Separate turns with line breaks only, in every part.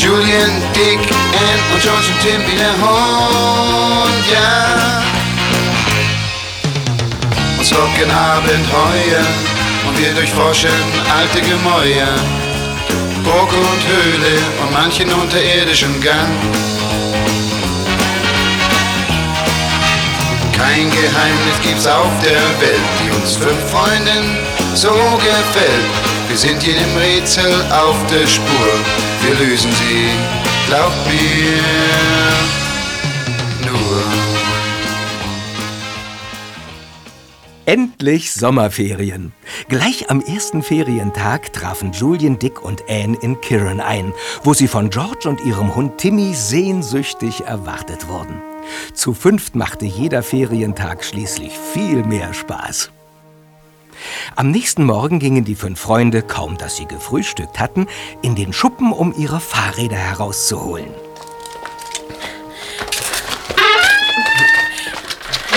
Julian, Dick, Ann und George und Tim wie der Hund, ja. Uns locken Abenteuer und wir durchforschen alte Gemäuer. Burg und Höhle und manchen unterirdischen Gang. Kein Geheimnis gibt's auf der Welt, die uns fünf Freunden so gefällt. Wir sind jedem Rätsel auf der Spur, wir lösen sie, glaub mir, nur.
Endlich Sommerferien. Gleich am ersten Ferientag trafen Julian, Dick und Anne in Kirin ein, wo sie von George und ihrem Hund Timmy sehnsüchtig erwartet wurden. Zu fünft machte jeder Ferientag schließlich viel mehr Spaß. Am nächsten Morgen gingen die fünf Freunde, kaum dass sie gefrühstückt hatten, in den Schuppen, um ihre Fahrräder herauszuholen.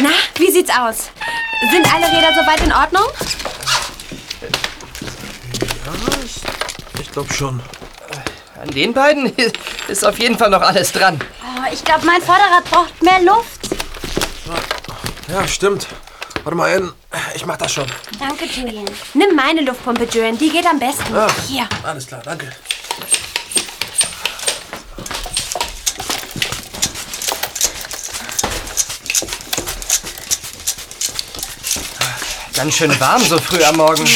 Na, wie sieht's aus? Sind alle Räder soweit in Ordnung?
Ich glaube schon.
An den beiden ist auf jeden Fall noch alles dran.
Oh, ich glaube, mein Vorderrad braucht mehr Luft.
Ja, stimmt. Warte mal, Ann. Ich mach das schon.
Danke, Julian.
Nimm meine Luftpumpe, Julian. Die geht am besten.
Ja.
Hier.
Alles klar, danke.
Ganz schön warm so früh am Morgen.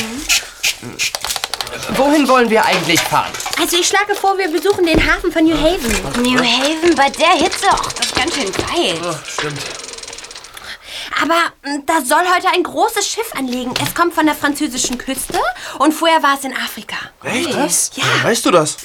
Wohin wollen wir eigentlich fahren?
Also ich schlage vor, wir besuchen den Hafen von New Haven.
New Haven bei der Hitze? Och, das ist ganz schön weit.
Ja, stimmt.
Aber mm, da soll heute ein großes Schiff anlegen. Es kommt von der französischen Küste und vorher war es in Afrika.
Echt?
Was? Ja.
Woher Weißt du das?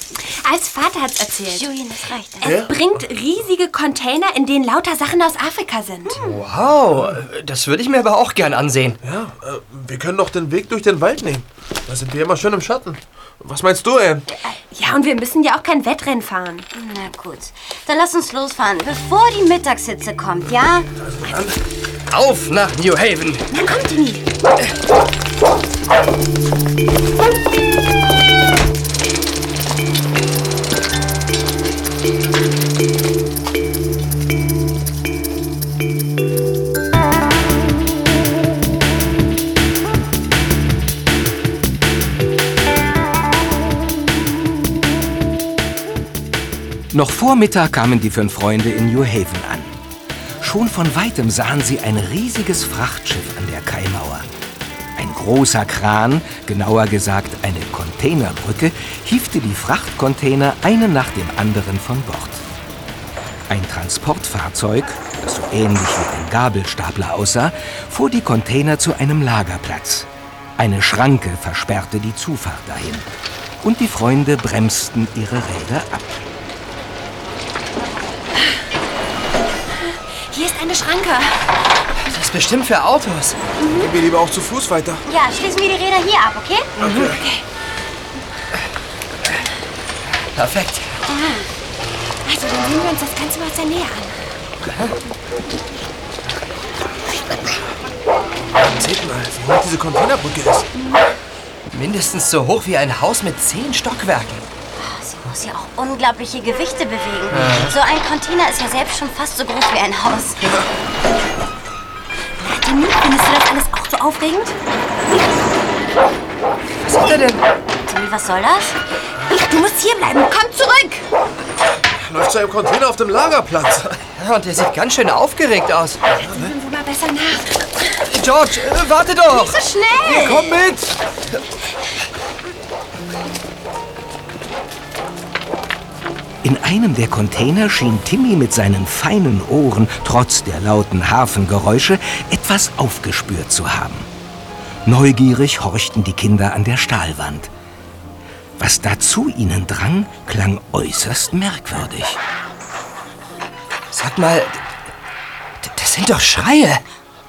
Als Vater hat's erzählt.
Julian, das reicht.
Es bringt riesige Container, in denen lauter Sachen aus Afrika sind.
Wow, das würde ich mir aber auch gern ansehen.
Ja, äh, wir können doch den Weg durch den Wald nehmen. Da sind wir immer schön im Schatten. Was meinst du, Ann?
Ja, und wir müssen ja auch kein Wettrennen fahren.
Na gut, dann lass uns losfahren, bevor die Mittagshitze kommt, ja?
Auf nach New Haven.
Na komm, Timmy.
Noch vor Mittag kamen die fünf Freunde in New Haven an. Schon von weitem sahen sie ein riesiges Frachtschiff an der Kaimauer. Ein großer Kran, genauer gesagt eine Containerbrücke, hiefte die Frachtcontainer einen nach dem anderen von Bord. Ein Transportfahrzeug, das so ähnlich wie ein Gabelstapler aussah, fuhr die Container zu einem Lagerplatz. Eine Schranke versperrte die Zufahrt dahin. Und die Freunde bremsten ihre Räder ab.
Hier ist eine Schranke.
Das ist bestimmt für Autos.
Gehen wir lieber auch zu Fuß weiter.
Ja, schließen wir die Räder hier ab, okay?
Perfekt.
Also, dann sehen wir uns das Ganze mal aus der Nähe an.
Seht mal, wie hoch diese Containerbrücke ist.
Mindestens so hoch wie ein Haus mit zehn Stockwerken.
Muss ja auch unglaubliche Gewichte bewegen. So ein Container ist ja selbst schon fast so groß wie ein Haus.
Timmy, findest du das alles auch so aufregend?
Was hat er denn?
Timmy, was soll das?
Du musst hier bleiben. Komm zurück.
Läuft zu einem Container auf dem Lagerplatz.
Ja, und der sieht ganz schön aufgeregt aus.
Sehen wir mal besser nach.
George, äh, warte doch!
So schnell.
Komm mit!
In einem der Container schien Timmy mit seinen feinen Ohren, trotz der lauten Hafengeräusche, etwas aufgespürt zu haben. Neugierig horchten die Kinder an der Stahlwand. Was da zu ihnen drang, klang äußerst merkwürdig.
Sag mal, das sind doch Schreie.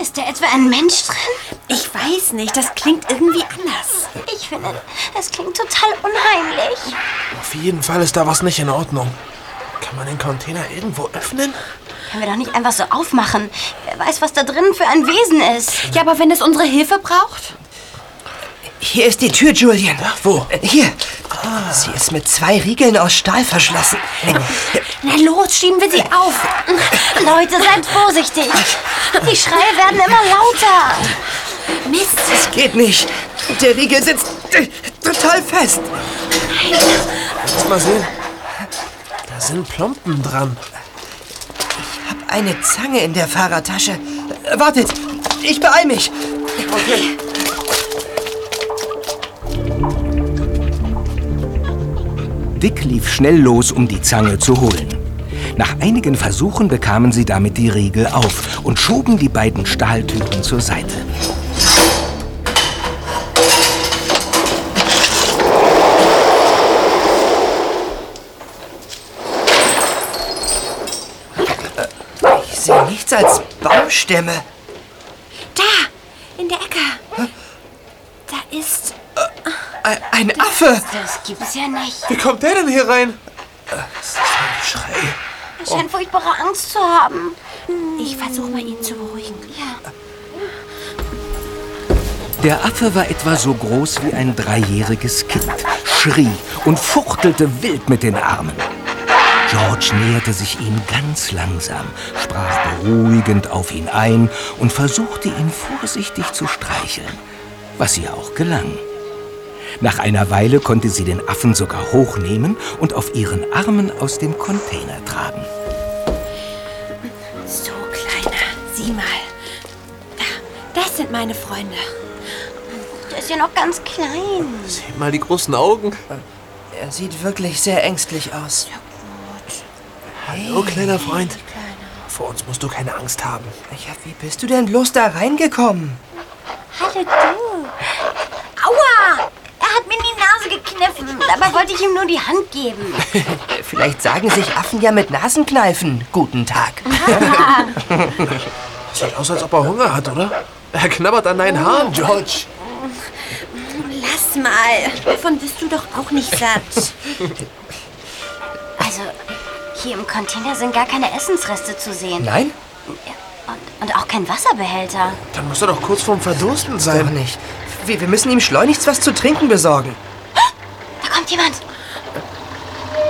Ist da etwa ein Mensch drin?
Ich weiß nicht, das klingt irgendwie anders.
Ich finde, es klingt total unheimlich.
Auf jeden Fall ist da was nicht in Ordnung. Kann man den Container irgendwo öffnen?
Können wir doch nicht einfach so aufmachen. Wer weiß, was da drin für ein Wesen ist.
Ja, aber wenn es unsere Hilfe braucht?
Hier ist die Tür, Julian.
wo?
Äh, Hier. Sie ist mit zwei Riegeln aus Stahl verschlossen.
Na los, schieben wir sie auf.
Leute, seid vorsichtig. Die Schreie werden immer lauter.
Mist.
Es geht nicht. Der Riegel sitzt total fest.
Lass mal sehen. Da sind Plomben dran.
Hab eine Zange in der Fahrradtasche. Äh, Wartet, ich beeil mich.
Dick lief schnell los, um die Zange zu holen. Nach einigen Versuchen bekamen sie damit die Riegel auf und schoben die beiden Stahltüren zur Seite.
Ich sehe nichts als Baumstämme.
Da, in der Ecke. Da ist...
Äh, Ein Affe.
Das gibt's ja nicht.
Wie kommt der denn hier rein? Das ist ein Schrei.
Er scheint furchtbare Angst zu haben.
Ich versuche mal, ihn zu beruhigen.
Ja.
Der Affe war etwa so groß wie ein dreijähriges Kind, schrie und fuchtelte wild mit den Armen. George näherte sich ihm ganz langsam, sprach beruhigend auf ihn ein und versuchte ihn vorsichtig zu streicheln, was ihr auch gelang. Nach einer Weile konnte sie den Affen sogar hochnehmen und auf ihren Armen aus dem Container tragen.
So, Kleiner, sieh mal. Da, das sind meine Freunde.
Der ist ja noch ganz klein.
Sieh mal die großen Augen.
Er sieht wirklich sehr ängstlich aus.
Hallo, kleiner Freund. Vor uns musst du keine Angst haben.
Ja, wie bist du denn bloß da reingekommen?
Hallo du. Aua! Er hat mir in die Dabei wollte ich ihm nur die Hand geben.
Vielleicht sagen sich Affen ja mit Nasenkneifen Guten Tag.
Sieht aus, als ob er Hunger hat, oder? Er knabbert an deinen Haaren, George.
Lass mal. Davon bist du doch auch nicht satt.
Also, hier im Container sind gar keine Essensreste zu sehen.
Nein?
Und, und auch kein Wasserbehälter.
Dann muss er doch kurz vorm Verdursten
Doch
sein.
nicht. Wir, wir müssen ihm schleunigst was zu trinken besorgen.
Kommt jemand.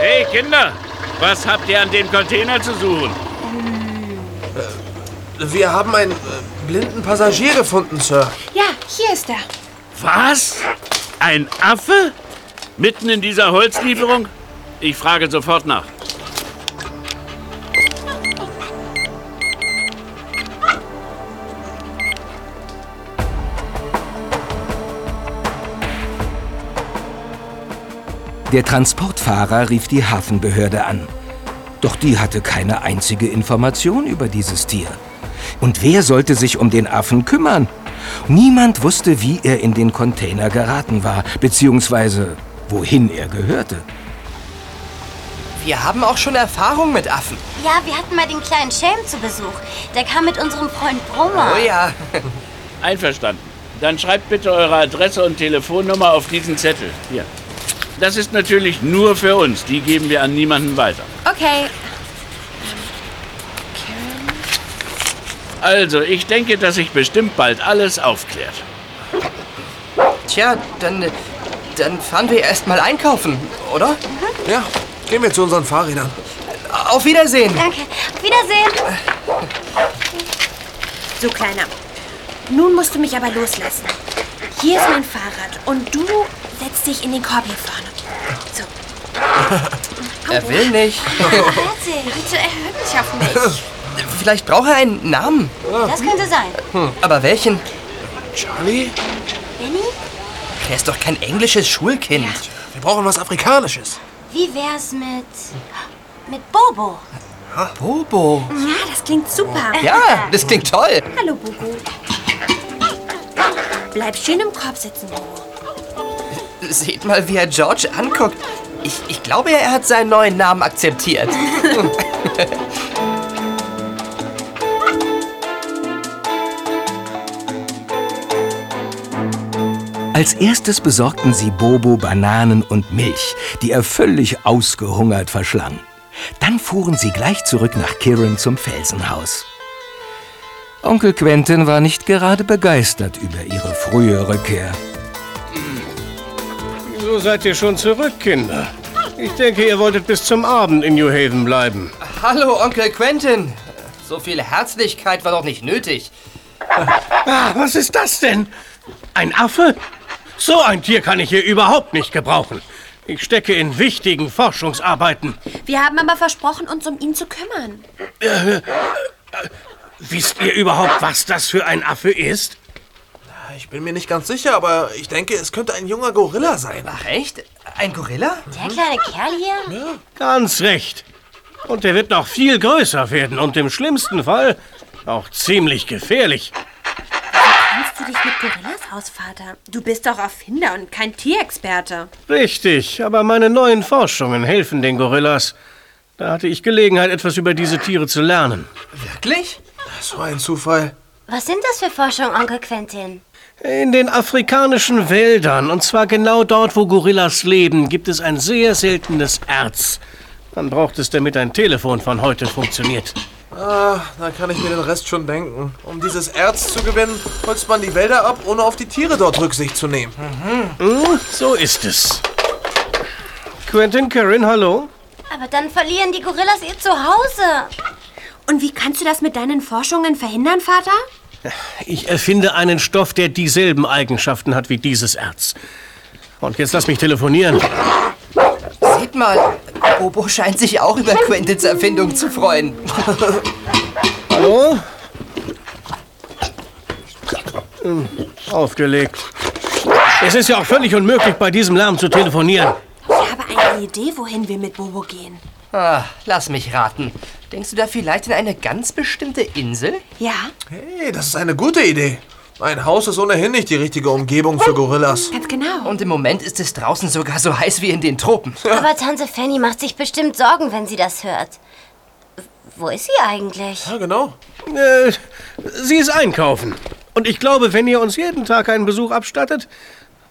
Hey Kinder, was habt ihr an dem Container zu suchen?
Wir haben einen äh, blinden Passagier gefunden, Sir.
Ja, hier ist er.
Was? Ein Affe? Mitten in dieser Holzlieferung? Ich frage sofort nach.
Der Transportfahrer rief die Hafenbehörde an. Doch die hatte keine einzige Information über dieses Tier. Und wer sollte sich um den Affen kümmern? Niemand wusste, wie er in den Container geraten war, beziehungsweise wohin er gehörte.
Wir haben auch schon Erfahrung mit Affen.
Ja, wir hatten mal den kleinen Schelm zu Besuch. Der kam mit unserem Freund Brummer.
Oh ja.
Einverstanden. Dann schreibt bitte eure Adresse und Telefonnummer auf diesen Zettel. Hier. Das ist natürlich nur für uns. Die geben wir an niemanden weiter.
Okay.
Also, ich denke, dass sich bestimmt bald alles aufklärt.
Tja, dann, dann fahren wir erst mal einkaufen, oder?
Ja, gehen wir zu unseren Fahrrädern.
Auf Wiedersehen.
Danke. Auf Wiedersehen.
So, Kleiner. Nun musst du mich aber loslassen. Hier ist mein Fahrrad und du setzt dich in den Korb hier vorne.
Er will nicht.
Bitte, er hört nicht auf mich.
Vielleicht braucht er einen Namen.
Das könnte sein.
Aber welchen?
Charlie,
Benny,
Er ist doch kein englisches Schulkind.
wir brauchen was Afrikanisches.
wie wär's mit. mit Bobo?
Bobo.
Ja, das klingt super.
Ja, das klingt toll.
Hallo, Bubu. Bleib schön im Korb sitzen, Bubu.
Seht mal, wie er George anguckt. Ich, ich glaube, er hat seinen neuen Namen akzeptiert.
Als erstes besorgten sie Bobo Bananen und Milch, die er völlig ausgehungert verschlang. Dann fuhren sie gleich zurück nach Kirin zum Felsenhaus. Onkel Quentin war nicht gerade begeistert über ihre frühe Rückkehr.
So seid ihr schon zurück, Kinder. Ich denke, ihr wolltet bis zum Abend in New Haven bleiben.
Hallo, Onkel Quentin. So viel Herzlichkeit war doch nicht nötig.
Ah, was ist das denn? Ein Affe? So ein Tier kann ich hier überhaupt nicht gebrauchen. Ich stecke in wichtigen Forschungsarbeiten.
Wir haben aber versprochen, uns um ihn zu kümmern.
Wisst ihr überhaupt, was das für ein Affe ist?
Ich bin mir nicht ganz sicher, aber ich denke, es könnte ein junger Gorilla sein.
Ach, echt? Ein Gorilla?
Der kleine Kerl hier?
Ganz recht. Und er wird noch viel größer werden und im schlimmsten Fall auch ziemlich gefährlich.
Kennst du dich mit Gorillas aus, Vater? Du bist doch Erfinder und kein Tierexperte.
Richtig, aber meine neuen Forschungen helfen den Gorillas. Da hatte ich Gelegenheit, etwas über diese Tiere zu lernen.
Wirklich?
So ein Zufall.
Was sind das für Forschungen, Onkel Quentin?
In den afrikanischen Wäldern, und zwar genau dort, wo Gorillas leben, gibt es ein sehr seltenes Erz. Man braucht es, damit ein Telefon von heute funktioniert.
Ah, da kann ich mir den Rest schon denken. Um dieses Erz zu gewinnen, holzt man die Wälder ab, ohne auf die Tiere dort Rücksicht zu nehmen.
Hm, so ist es. Quentin Karen, hallo?
Aber dann verlieren die Gorillas ihr Zuhause.
Und wie kannst du das mit deinen Forschungen verhindern, Vater?
Ich erfinde einen Stoff, der dieselben Eigenschaften hat wie dieses Erz. Und jetzt lass mich telefonieren.
Seht mal, Bobo scheint sich auch über Quentins Erfindung zu freuen.
Hallo? Aufgelegt. Es ist ja auch völlig unmöglich, bei diesem Lärm zu telefonieren.
Ich habe eine Idee, wohin wir mit Bobo gehen.
Ah, lass mich raten. Denkst du da vielleicht an eine ganz bestimmte Insel?
Ja,
Hey, das ist eine gute Idee. Ein Haus ist ohnehin nicht die richtige Umgebung für Gorillas.
ganz genau.
Und im Moment ist es draußen sogar so heiß wie in den Tropen.
Aber Tante Fanny macht sich bestimmt Sorgen, wenn sie das hört. Wo ist sie eigentlich?
Ja, genau.
Äh, sie ist einkaufen. Und ich glaube, wenn ihr uns jeden Tag einen Besuch abstattet,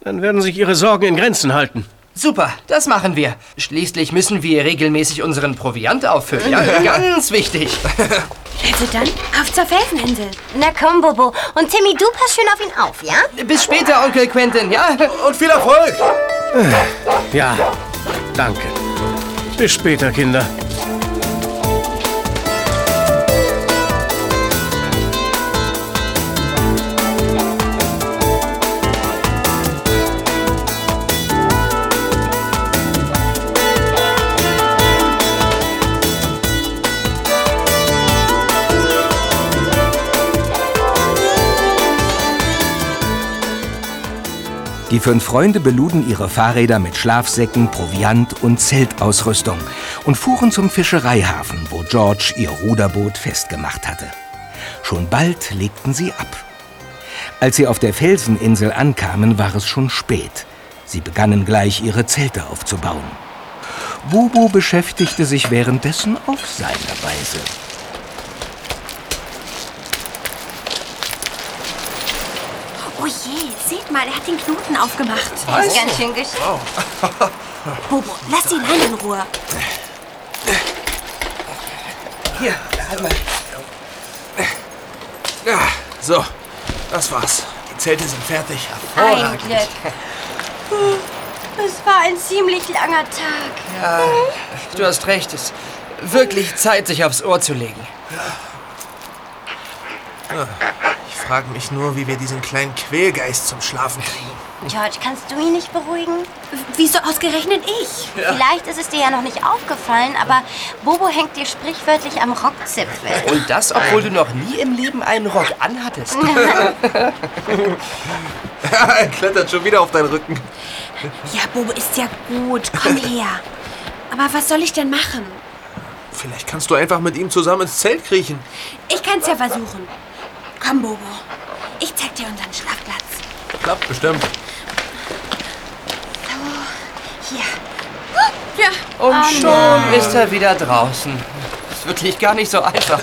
dann werden sich ihre Sorgen in Grenzen halten.
Super, das machen wir. Schließlich müssen wir regelmäßig unseren Proviant auffüllen. Ja, ganz wichtig.
Also dann, auf zur Felseninsel.
Na komm, Bobo. Und Timmy, du pass schön auf ihn auf, ja?
Bis später, Onkel Quentin, ja?
Und viel Erfolg!
Ja, danke. Bis später, Kinder.
Die fünf Freunde beluden ihre Fahrräder mit Schlafsäcken, Proviant und Zeltausrüstung und fuhren zum Fischereihafen, wo George ihr Ruderboot festgemacht hatte. Schon bald legten sie ab. Als sie auf der Felseninsel ankamen, war es schon spät. Sie begannen gleich ihre Zelte aufzubauen. Bubu beschäftigte sich währenddessen auf seine Weise.
Oh mal, er hat den Knoten aufgemacht.
Das ist ganz schön geschickt.
Bobo, lass ihn rein in Ruhe.
Hier, halt mal.
Ja, so, das war's. Die Zelte sind fertig.
Ein Glück. Es war ein ziemlich langer Tag.
Ja, du hast recht. Es ist wirklich Zeit, sich aufs Ohr zu legen.
Ich frage mich nur, wie wir diesen kleinen Quälgeist zum Schlafen kriegen.
George, kannst du ihn nicht beruhigen?
Wieso ausgerechnet ich?
Vielleicht ist es dir ja noch nicht aufgefallen, aber Bobo hängt dir sprichwörtlich am Rockzipfel.
Und das, obwohl du noch nie im Leben einen Rock anhattest.
er klettert schon wieder auf deinen Rücken.
Ja, Bobo ist ja gut. Komm her. Aber was soll ich denn machen?
Vielleicht kannst du einfach mit ihm zusammen ins Zelt kriechen.
Ich kann's ja versuchen. Komm, Bobo. Ich zeig dir unseren Schlafplatz.
Klappt bestimmt.
So,
Und schon ist er wieder draußen. Ist wirklich gar nicht so einfach.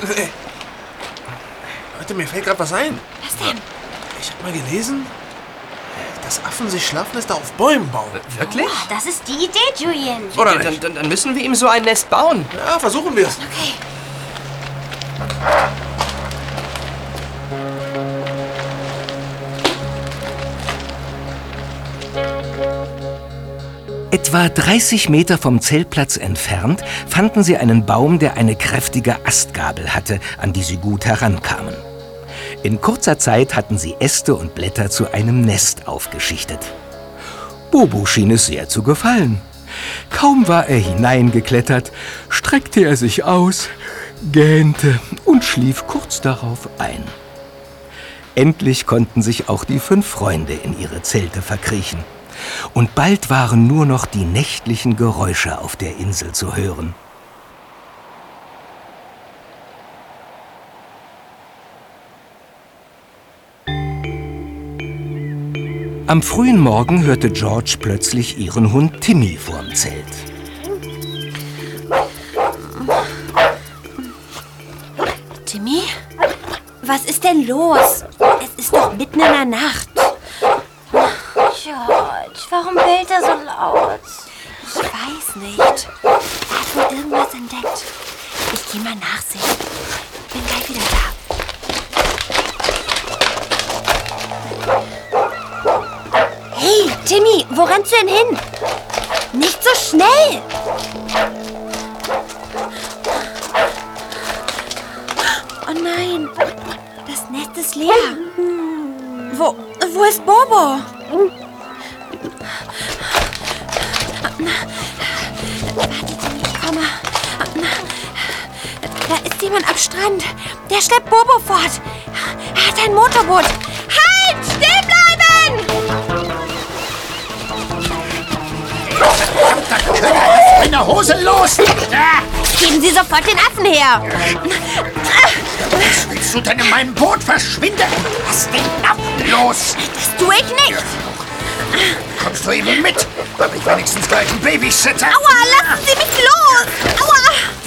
Leute, mir fällt gerade was ein.
Was denn?
Ich habe mal gelesen, dass Affen sich Schlafnester auf Bäumen bauen.
Wirklich?
Ah, Das ist die Idee, Julian.
Oder
Dann, dann, dann müssen wir ihm so ein Nest bauen.
Ja, versuchen wir es.
Okay.
Etwa 30 Meter vom Zeltplatz entfernt fanden sie einen Baum, der eine kräftige Astgabel hatte, an die sie gut herankamen. In kurzer Zeit hatten sie Äste und Blätter zu einem Nest aufgeschichtet. Bobo schien es sehr zu gefallen. Kaum war er hineingeklettert, streckte er sich aus, gähnte und schlief kurz darauf ein. Endlich konnten sich auch die fünf Freunde in ihre Zelte verkriechen. Und bald waren nur noch die nächtlichen Geräusche auf der Insel zu hören. Am frühen Morgen hörte George plötzlich ihren Hund Timmy vorm Zelt.
Timmy? Was ist denn los? Es ist doch mitten in der Nacht.
George, warum bellt er so laut?
Ich weiß nicht. Er hat wohl irgendwas entdeckt. Ich gehe mal nachsehen. Bin gleich wieder da. Hey, Timmy, wo rennst du denn hin? Nicht so schnell! Oh nein, das Nest ist leer. Wo, wo ist Bobo? Jemand am Strand. Der schleppt Bobo fort. Er hat ein Motorboot. Halt! Still bleiben!
Meine Hose los! Da!
Geben Sie sofort den Affen her.
Was willst du denn in meinem Boot? Verschwinde! Lass den Affen los!
Das tue ich nicht.
Kommst du eben mit? Hab ich wenigstens gleich einen Babysitter?
Aua, lassen Sie mich los! Aua!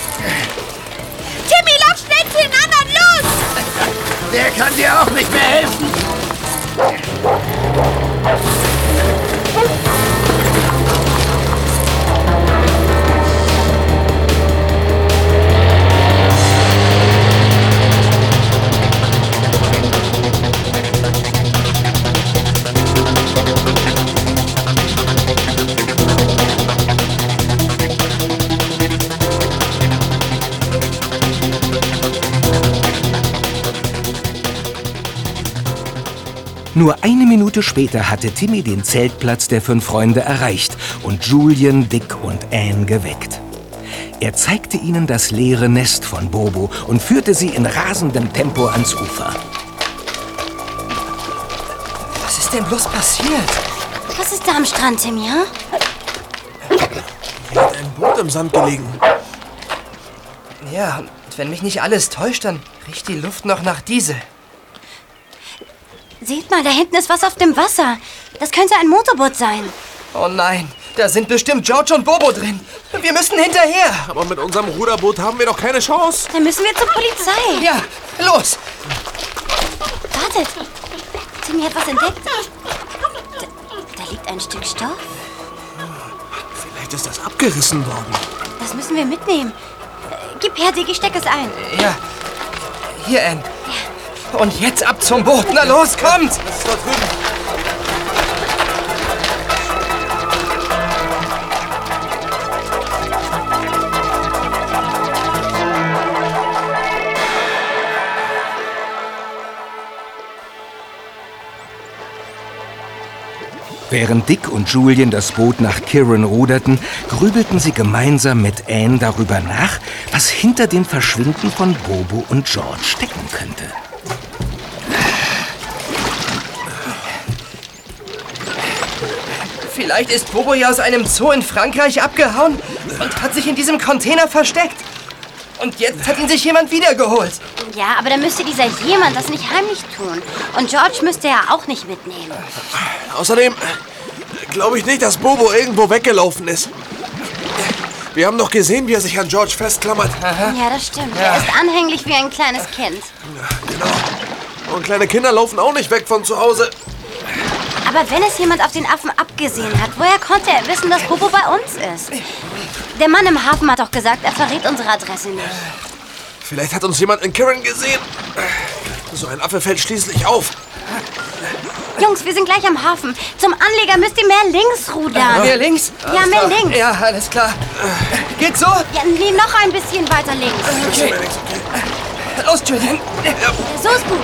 Der kann dir auch nicht mehr helfen.
Nur eine Minute später hatte Timmy den Zeltplatz der fünf Freunde erreicht und Julian, Dick und Anne geweckt. Er zeigte ihnen das leere Nest von Bobo und führte sie in rasendem Tempo ans Ufer.
Was ist denn bloß passiert?
Was ist da am Strand, Timmy?
Hier hat ein Boot im Sand gelegen.
Ja, und wenn mich nicht alles täuscht, dann riecht die Luft noch nach Diesel.
Seht mal, da hinten ist was auf dem Wasser. Das könnte ein Motorboot sein.
Oh nein, da sind bestimmt George und Bobo drin. Wir müssen hinterher.
Aber mit unserem Ruderboot haben wir doch keine Chance.
Dann müssen wir zur Polizei.
Ja, los.
Wartet. Timmy hat was entdeckt. Da, da liegt ein Stück Stoff.
Vielleicht ist das abgerissen worden.
Das müssen wir mitnehmen. Äh, Gib her, Dick, ich steck es ein.
Ja. Hier, Ann. Und jetzt ab zum Boot. Na los, kommt.
Während Dick und Julian das Boot nach Kirin ruderten, grübelten sie gemeinsam mit Anne darüber nach, was hinter dem Verschwinden von Bobo und George stecken könnte.
Vielleicht ist Bobo ja aus einem Zoo in Frankreich abgehauen und hat sich in diesem Container versteckt. Und jetzt hat ihn sich jemand wiedergeholt.
Ja, aber dann müsste dieser jemand das nicht heimlich tun. Und George müsste er auch nicht mitnehmen.
Außerdem glaube ich nicht, dass Bobo irgendwo weggelaufen ist. Wir haben doch gesehen, wie er sich an George festklammert.
Ja, das stimmt. Er ist anhänglich wie ein kleines Kind.
Genau. Und kleine Kinder laufen auch nicht weg von zu Hause.
Aber wenn es jemand auf den Affen abgesehen hat, woher konnte er wissen, dass Bobo bei uns ist? Der Mann im Hafen hat doch gesagt, er verrät unsere Adresse nicht.
Vielleicht hat uns jemand in Kirin gesehen. So ein Affe fällt schließlich auf.
Jungs, wir sind gleich am Hafen. Zum Anleger müsst ihr mehr links rudern.
Mehr links?
Ja, mehr links.
Ja, alles klar. Geht so?
Ja, nee, noch ein bisschen weiter links.
Okay. Los, Julian.
So ist gut.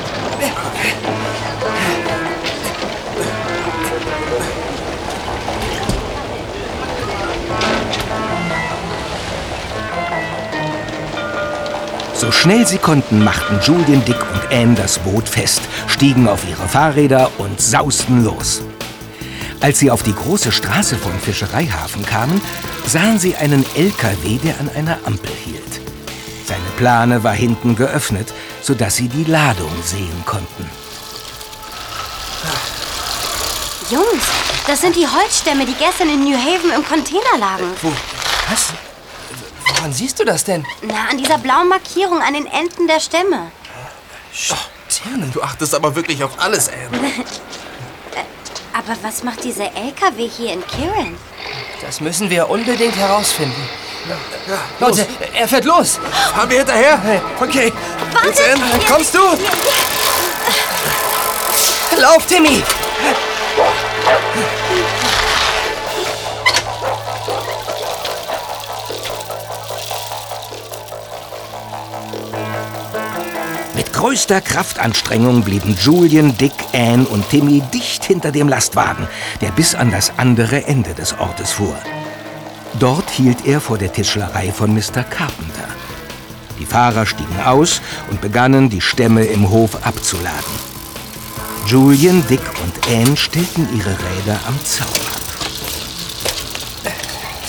So schnell sie konnten, machten Julian, Dick und Anne das Boot fest, stiegen auf ihre Fahrräder und sausten los. Als sie auf die große Straße vom Fischereihafen kamen, sahen sie einen LKW, der an einer Ampel hielt. Seine Plane war hinten geöffnet, sodass sie die Ladung sehen konnten.
Jungs, das sind die Holzstämme, die gestern in New Haven im Container lagen.
Was? Woran siehst du das denn?
Na, an dieser blauen Markierung an den Enden der Stämme.
Stirnen.
Du achtest aber wirklich auf alles, Anne.
Aber was macht dieser LKW hier in Kirin?
Das müssen wir unbedingt herausfinden. Leute, er fährt los.
Fahren wir hinterher?
Okay.
Jetzt, Anne?
Kommst du? Lauf, Timmy.
Größter Kraftanstrengung blieben Julian, Dick, Anne und Timmy dicht hinter dem Lastwagen, der bis an das andere Ende des Ortes fuhr. Dort hielt er vor der Tischlerei von Mr. Carpenter. Die Fahrer stiegen aus und begannen, die Stämme im Hof abzuladen. Julian, Dick und Anne stellten ihre Räder am Zaun ab.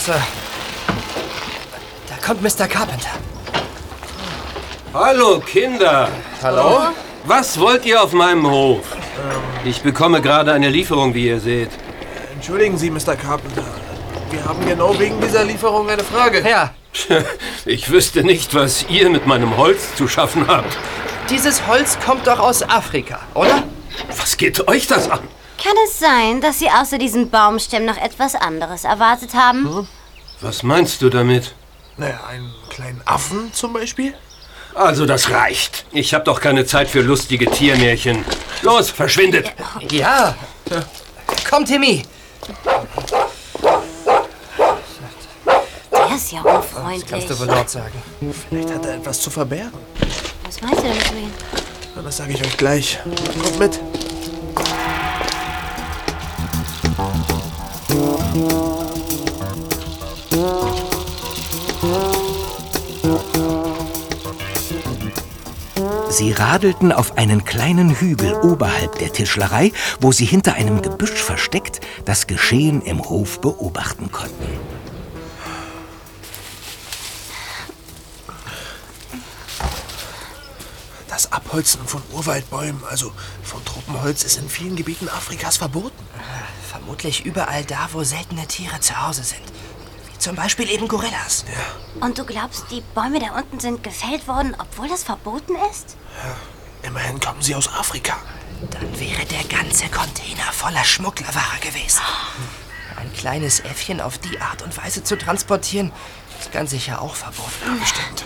So. Da kommt Mr. Carpenter.
Hallo Kinder.
Hallo?
Was wollt ihr auf meinem Hof? Ich bekomme gerade eine Lieferung, wie ihr seht.
Entschuldigen Sie, Mr. Carpenter. Wir haben genau wegen dieser Lieferung eine Frage.
Ja,
Ich wüsste nicht, was ihr mit meinem Holz zu schaffen habt.
dieses Holz kommt doch aus Afrika, oder?
Was geht euch das an?
Kann es sein, dass Sie außer diesen Baumstämmen noch etwas anderes erwartet haben?
Was meinst du damit?
Naja, einen kleinen Affen zum Beispiel?
Also, das reicht. Ich habe doch keine Zeit für lustige Tiermärchen. Los, verschwindet.
Ja. Komm, Timmy.
Der ist ja unfreundlich.
Kannst du wohl laut sagen.
Vielleicht hat er etwas zu verbergen.
Was meinst du damit?
Na, Das sage ich euch gleich. Kommt mit.
Sie radelten auf einen kleinen Hügel oberhalb der Tischlerei, wo sie hinter einem Gebüsch versteckt das Geschehen im Hof beobachten konnten.
Das Abholzen von Urwaldbäumen, also von Tropenholz, ist in vielen Gebieten Afrikas verboten.
Vermutlich überall da, wo seltene Tiere zu Hause sind. Zum Beispiel eben Gorillas.
Und du glaubst, die Bäume da unten sind gefällt worden, obwohl das verboten ist?
Immerhin kommen sie aus Afrika.
Dann wäre der ganze Container voller Schmugglerware gewesen. Ein kleines Äffchen auf die Art und Weise zu transportieren, ist ganz sicher auch verboten.
Bestimmt.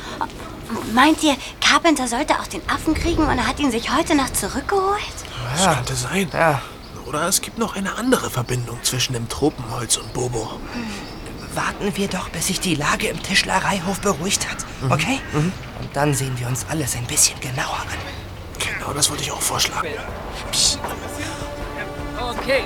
Meint ihr, Carpenter sollte auch den Affen kriegen und er hat ihn sich heute Nacht zurückgeholt?
Das könnte sein.
Ja,
Oder es gibt noch eine andere Verbindung zwischen dem Tropenholz und Bobo.
Warten wir doch, bis sich die Lage im Tischlereihof beruhigt hat. Okay? Und dann sehen wir uns alles ein bisschen genauer an.
Genau, das wollte ich auch vorschlagen.
Okay.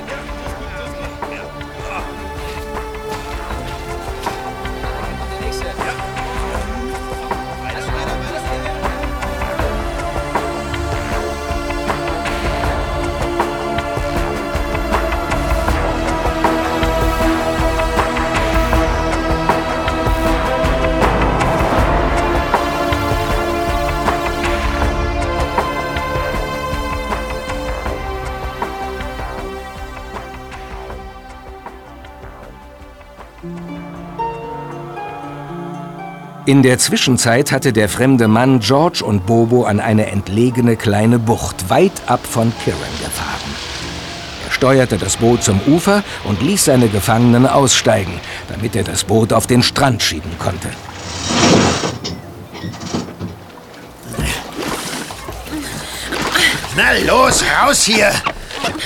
In der Zwischenzeit hatte der fremde Mann George und Bobo an eine entlegene kleine Bucht weit ab von Kiran gefahren. Er steuerte das Boot zum Ufer und ließ seine Gefangenen aussteigen, damit er das Boot auf den Strand schieben konnte.
Na los, raus hier!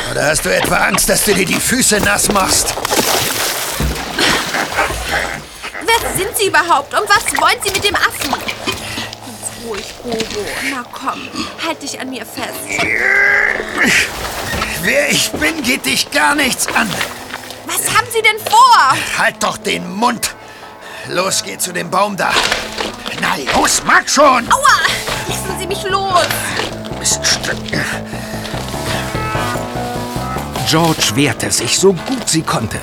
Oder hast du etwa Angst, dass du dir die Füße nass machst?
Sie überhaupt und was wollen Sie mit dem Affen? Ganz ruhig, Bobo. Na komm, halt dich an mir fest.
Wer ich bin, geht dich gar nichts an.
Was haben Sie denn vor?
Halt doch den Mund. Los, geh zu dem Baum da. Na los, mag schon!
Aua! Lassen Sie mich los!
Miststück.
George wehrte sich so gut sie konnte.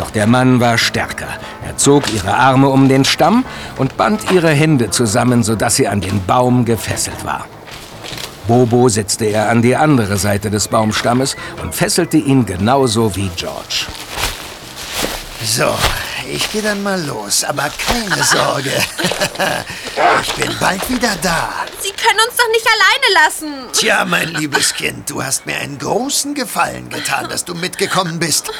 Doch der Mann war stärker. Er zog ihre Arme um den Stamm und band ihre Hände zusammen, sodass sie an den Baum gefesselt war. Bobo setzte er an die andere Seite des Baumstammes und fesselte ihn genauso wie George.
So, ich gehe dann mal los, aber keine Sorge. Ich bin bald wieder da.
Sie können uns doch nicht alleine lassen.
Tja, mein liebes Kind, du hast mir einen großen Gefallen getan, dass du mitgekommen bist.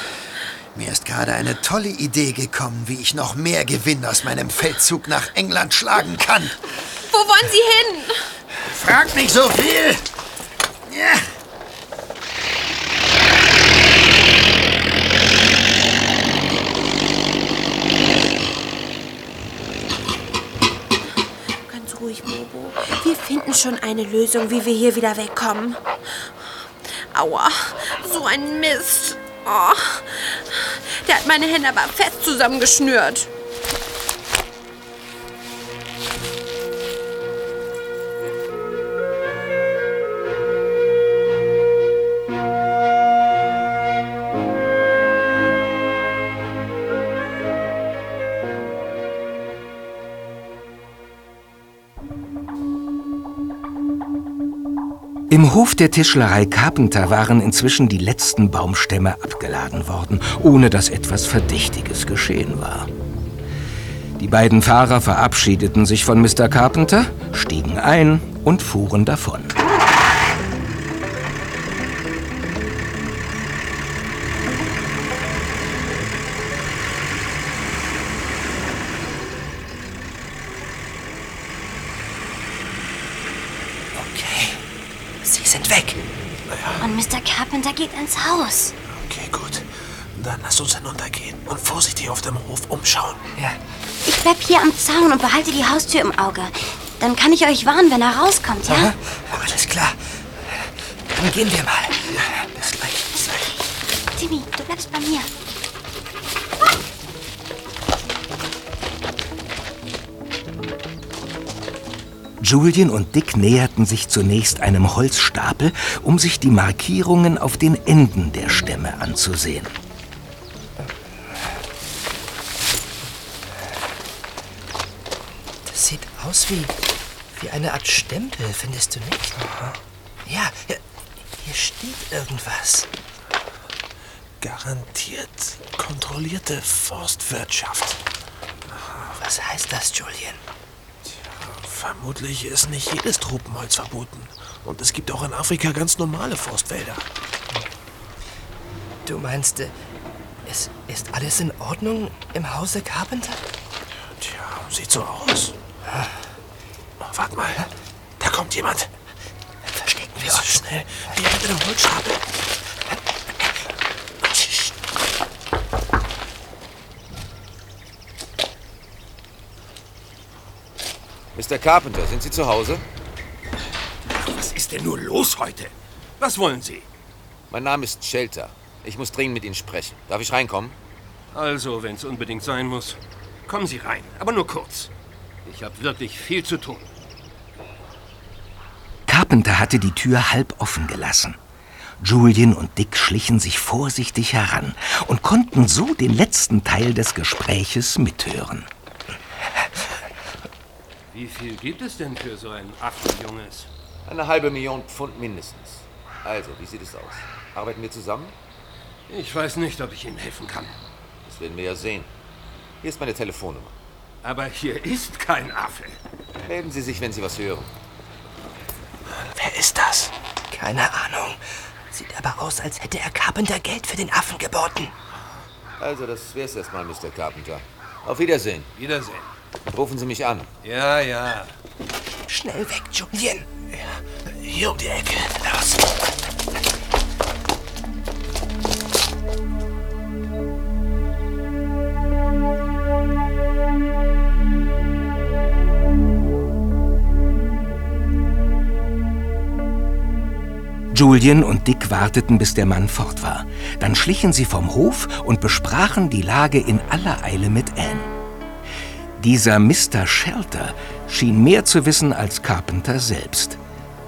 Mir ist gerade eine tolle Idee gekommen, wie ich noch mehr Gewinn aus meinem Feldzug nach England schlagen kann.
Wo wollen Sie hin?
Frag nicht so viel. Ja.
Ganz ruhig, Bobo. Wir finden schon eine Lösung, wie wir hier wieder wegkommen. Aua, so ein Mist. Oh. Der hat meine Hände aber fest zusammengeschnürt.
Im Hof der Tischlerei Carpenter waren inzwischen die letzten Baumstämme abgeladen worden, ohne dass etwas Verdächtiges geschehen war. Die beiden Fahrer verabschiedeten sich von Mr. Carpenter, stiegen ein und fuhren davon.
Okay, sie sind weg.
Und Mr. Carpenter geht ins Haus.
Okay, gut. Dann lass uns hinuntergehen und vorsichtig auf dem Hof umschauen.
Ja,
Ich bleib hier am Zaun und behalte die Haustür im Auge. Dann kann ich euch warnen, wenn er rauskommt, ja?
Aha, alles klar. Dann gehen wir mal. Bis gleich. Bis gleich.
Timmy, du bleibst bei mir.
Julian und Dick näherten sich zunächst einem Holzstapel, um sich die Markierungen auf den Enden der Stämme anzusehen.
Das sieht aus wie, wie eine Art Stempel, findest du nicht? Ja, ja, hier steht irgendwas.
Garantiert kontrollierte Forstwirtschaft.
Was heißt das, Julian?
Vermutlich ist nicht jedes Tropenholz verboten. Und es gibt auch in Afrika ganz normale Forstwälder.
Du meinst, äh, es ist alles in Ordnung im Hause Carpenter?
Tja, sieht so aus. Oh, warte mal, da kommt jemand.
Verstecken wir uns.
schnell, wie hinter dem Holzstapel.
Mr. Carpenter, sind Sie zu Hause?
Was ist denn nur los heute? Was wollen Sie?
Mein Name ist Shelter. Ich muss dringend mit Ihnen sprechen. Darf ich reinkommen?
Also, wenn es unbedingt sein muss, kommen Sie rein, aber nur kurz. Ich habe wirklich viel zu tun.
Carpenter hatte die Tür halb offen gelassen. Julian und Dick schlichen sich vorsichtig heran und konnten so den letzten Teil des Gespräches mithören.
Wie viel gibt es denn für so ein Affenjunges?
Eine halbe Million Pfund mindestens. Also, wie sieht es aus? Arbeiten wir zusammen?
Ich weiß nicht, ob ich Ihnen helfen kann.
Das werden wir ja sehen. Hier ist meine Telefonnummer.
Aber hier ist kein Affe.
Melden Sie sich, wenn Sie was hören.
Wer ist das? Keine Ahnung. Sieht aber aus, als hätte er Carpenter Geld für den Affen geboten.
Also, das wär's erstmal, Mr. Carpenter. Auf Wiedersehen.
Wiedersehen.
Rufen Sie mich an.
Ja, ja.
Schnell weg, Julian.
Hier um die Ecke.
Los.
Julian und Dick warteten, bis der Mann fort war. Dann schlichen sie vom Hof und besprachen die Lage in aller Eile mit Anne. Dieser Mr. Shelter schien mehr zu wissen als Carpenter selbst.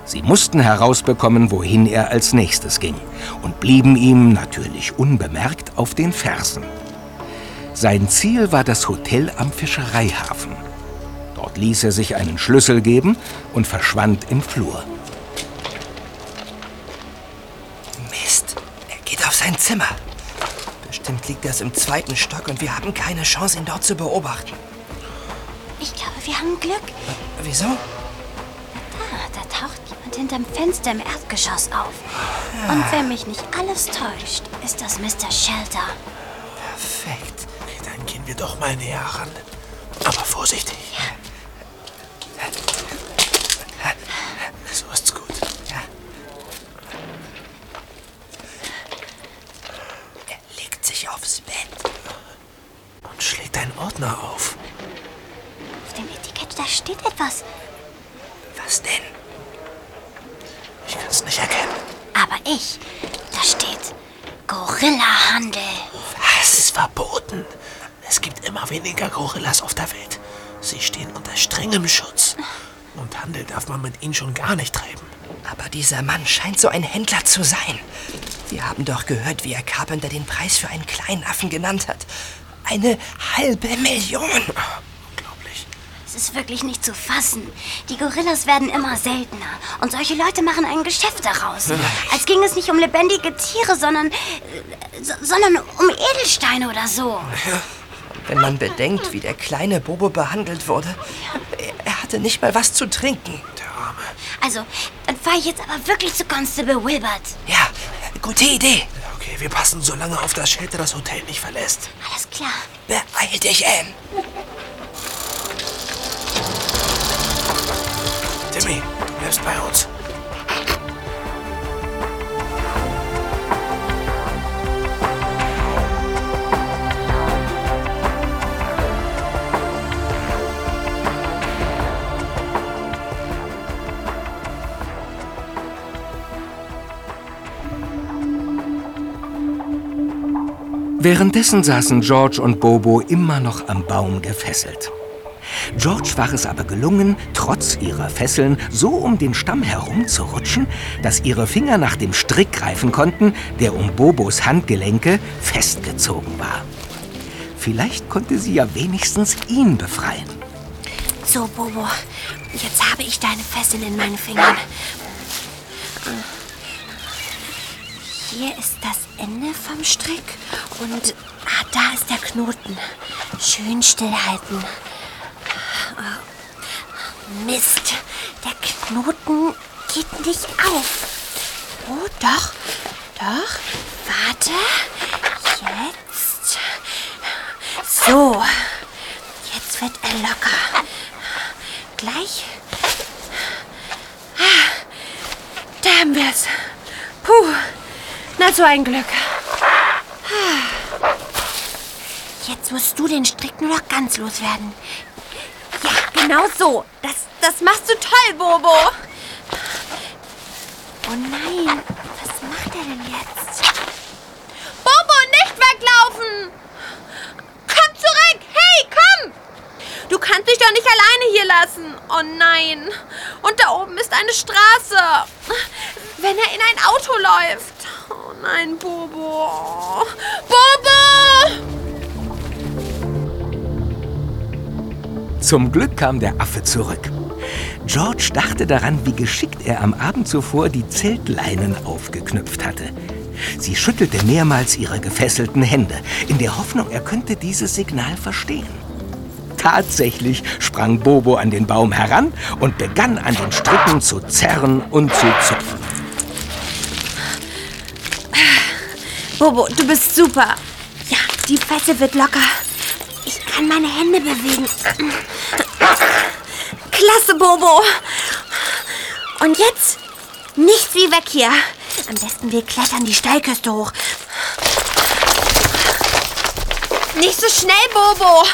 Sie mussten herausbekommen, wohin er als nächstes ging und blieben ihm natürlich unbemerkt auf den Fersen. Sein Ziel war das Hotel am Fischereihafen. Dort ließ er sich einen Schlüssel geben und verschwand im Flur.
Mist. Er geht auf sein Zimmer. Bestimmt liegt er im zweiten Stock und wir haben keine Chance, ihn dort zu beobachten.
Ich glaube, wir haben Glück.
Wieso?
Ah, da taucht jemand hinterm Fenster im Erdgeschoss auf. Und wenn mich nicht alles täuscht, ist das Mr. Shelter.
Perfekt.
Dann gehen wir doch mal näher ran. Aber vorsichtig. So ist's gut.
Er legt sich aufs Bett.
Und schlägt einen Ordner auf.
Da steht etwas.
Was denn?
Ich kann's nicht erkennen.
Aber ich, da steht Gorillahandel.
Es ist verboten. Es gibt immer weniger Gorillas auf der Welt. Sie stehen unter strengem Schutz. Und Handel darf man mit ihnen schon gar nicht treiben.
Aber dieser Mann scheint so ein Händler zu sein. Wir haben doch gehört, wie er Carpenter den Preis für einen kleinen Affen genannt hat. Eine halbe Million.
Es ist wirklich nicht zu fassen. Die Gorillas werden immer seltener. Und solche Leute machen ein Geschäft daraus. Als ging es nicht um lebendige Tiere, sondern, äh, so, sondern um Edelsteine oder so.
Wenn man bedenkt, wie der kleine Bobo behandelt wurde. Er, hatte nicht mal was zu trinken.
Also, dann fahre ich jetzt aber wirklich zu Constable Wilbert.
Ja, gute Idee.
Okay, wir passen so lange auf, dass Shelter das Hotel nicht verlässt.
Alles klar.
Beeil dich, Anne.
Timmy, du bleibst bei uns.
Währenddessen saßen George und Bobo immer noch am Baum gefesselt. George war es aber gelungen, trotz ihrer Fesseln so um den Stamm herumzurutschen, dass ihre Finger nach dem Strick greifen konnten, der um Bobos Handgelenke festgezogen war. Vielleicht konnte sie ja wenigstens ihn befreien.
So, Bobo, jetzt habe ich deine Fesseln in meinen Fingern. Hier ist das Ende vom Strick und ah, da ist der Knoten. Schön stillhalten. Mist, der Knoten geht nicht auf. Oh, doch, doch. Warte. Jetzt. So. Jetzt wird er locker. Gleich. Ah, da haben wir es. Puh. Na, so ein Glück. Ah. Jetzt musst du den Strick nur noch ganz loswerden. Ja, genau so. Das, das machst du toll, Bobo. Oh nein, was macht er denn jetzt? Bobo, nicht weglaufen! Komm zurück! Hey, komm! Du kannst mich doch nicht alleine hier lassen. Oh nein. Und da oben ist eine Straße. Wenn er in ein Auto läuft. Oh nein, Bobo. Bobo!
Zum Glück kam der Affe zurück. George dachte daran, wie geschickt er am Abend zuvor die Zeltleinen aufgeknüpft hatte. Sie schüttelte mehrmals ihre gefesselten Hände, in der Hoffnung, er könnte dieses Signal verstehen. Tatsächlich sprang Bobo an den Baum heran und begann an den Stricken zu zerren und zu zupfen.
Bobo, du bist super. Ja, die Fessel wird locker. Kann meine Hände bewegen. Klasse, Bobo. Und jetzt nichts wie weg hier. Am besten wir klettern die Steilküste hoch. Nicht so schnell, Bobo.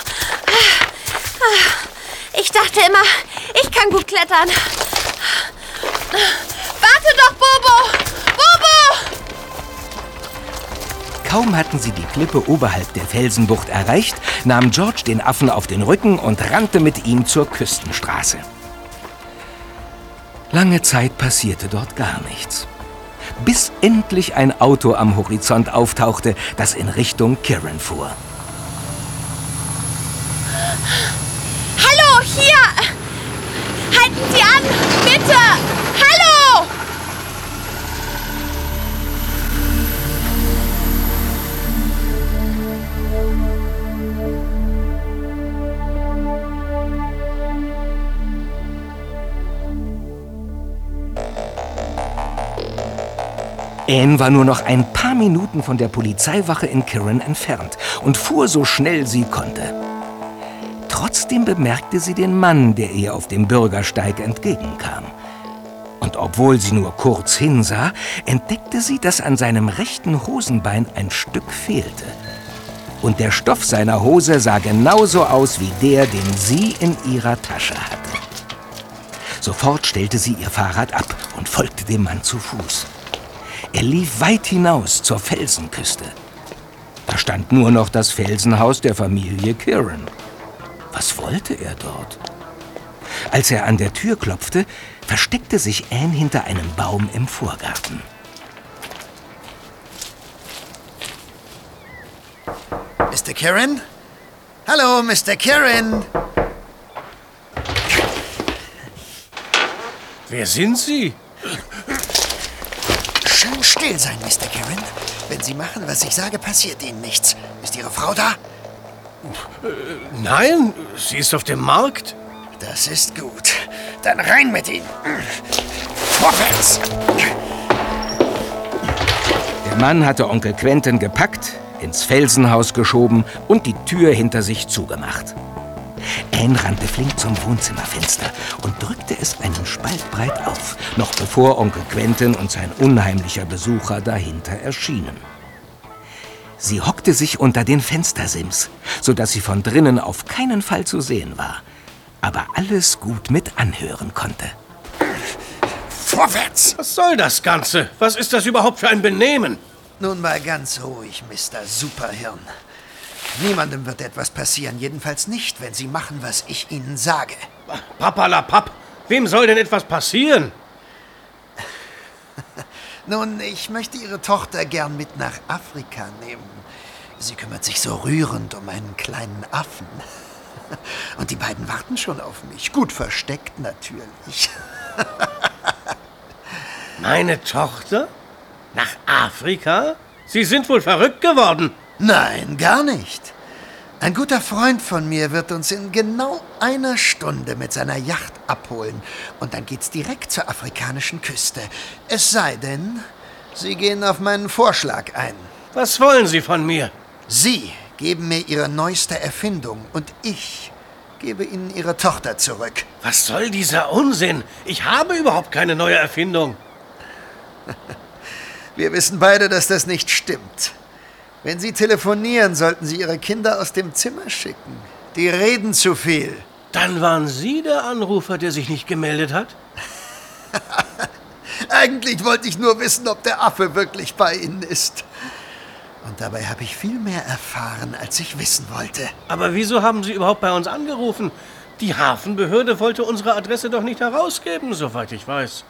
Ich dachte immer, ich kann gut klettern. Warte doch! Bobo!
Kaum hatten sie die Klippe oberhalb der Felsenbucht erreicht, nahm George den Affen auf den Rücken und rannte mit ihm zur Küstenstraße. Lange Zeit passierte dort gar nichts. Bis endlich ein Auto am Horizont auftauchte, das in Richtung Kirin fuhr.
Hallo, hier! Halten Sie an! Bitte!
Anne war nur noch ein paar Minuten von der Polizeiwache in Kirin entfernt und fuhr so schnell sie konnte. Trotzdem bemerkte sie den Mann, der ihr auf dem Bürgersteig entgegenkam. Und obwohl sie nur kurz hinsah, entdeckte sie, dass an seinem rechten Hosenbein ein Stück fehlte. Und der Stoff seiner Hose sah genauso aus wie der, den sie in ihrer Tasche hatte. Sofort stellte sie ihr Fahrrad ab und folgte dem Mann zu Fuß. Er lief weit hinaus zur Felsenküste. Da stand nur noch das Felsenhaus der Familie Kiran. Was wollte er dort? Als er an der Tür klopfte, versteckte sich Anne hinter einem Baum im Vorgarten.
Mr. Karen? Hallo, Mr. Karen.
Wer sind Sie?
Schön still sein, Mr. Karen. Wenn Sie machen, was ich sage, passiert Ihnen nichts. Ist Ihre Frau da?
Nein, sie ist auf dem Markt.
Das ist gut. Dann rein mit Ihnen. Vorwärts!
Der Mann hatte Onkel Quentin gepackt, ins Felsenhaus geschoben und die Tür hinter sich zugemacht. Anne rannte flink zum Wohnzimmerfenster und drückte es einen Spalt breit auf, noch bevor Onkel Quentin und sein unheimlicher Besucher dahinter erschienen. Sie hockte sich unter den Fenstersims, sodass sie von drinnen auf keinen Fall zu sehen war, aber alles gut mit anhören konnte.
Vorwärts!
Was soll das Ganze? Was ist das überhaupt für ein Benehmen?
Nun mal ganz ruhig, Mr. Superhirn. Niemandem wird etwas passieren, jedenfalls nicht, wenn Sie machen, was ich Ihnen sage.
Papalapap, wem soll denn etwas passieren?
Nun, ich möchte Ihre Tochter gern mit nach Afrika nehmen. Sie kümmert sich so rührend um einen kleinen Affen. Und die beiden warten schon auf mich. Gut versteckt natürlich.
Meine Tochter? Nach Afrika? Sie sind wohl verrückt geworden.
Nein, gar nicht. Ein guter Freund von mir wird uns in genau einer Stunde mit seiner Yacht abholen. Und dann geht's direkt zur afrikanischen Küste. Es sei denn, Sie gehen auf meinen Vorschlag ein.
Was wollen Sie von mir?
Sie geben mir Ihre neueste Erfindung und ich gebe Ihnen Ihre Tochter zurück.
Was soll dieser Unsinn? Ich habe überhaupt keine neue Erfindung.
Wir wissen beide, dass das nicht stimmt. Wenn Sie telefonieren, sollten Sie Ihre Kinder aus dem Zimmer schicken. Die reden zu viel.
Dann waren Sie der Anrufer, der sich nicht gemeldet hat?
Eigentlich wollte ich nur wissen, ob der Affe wirklich bei Ihnen ist. Und dabei habe ich viel mehr erfahren, als ich wissen wollte.
Aber wieso haben Sie überhaupt bei uns angerufen? Die Hafenbehörde wollte unsere Adresse doch nicht herausgeben, soweit ich weiß.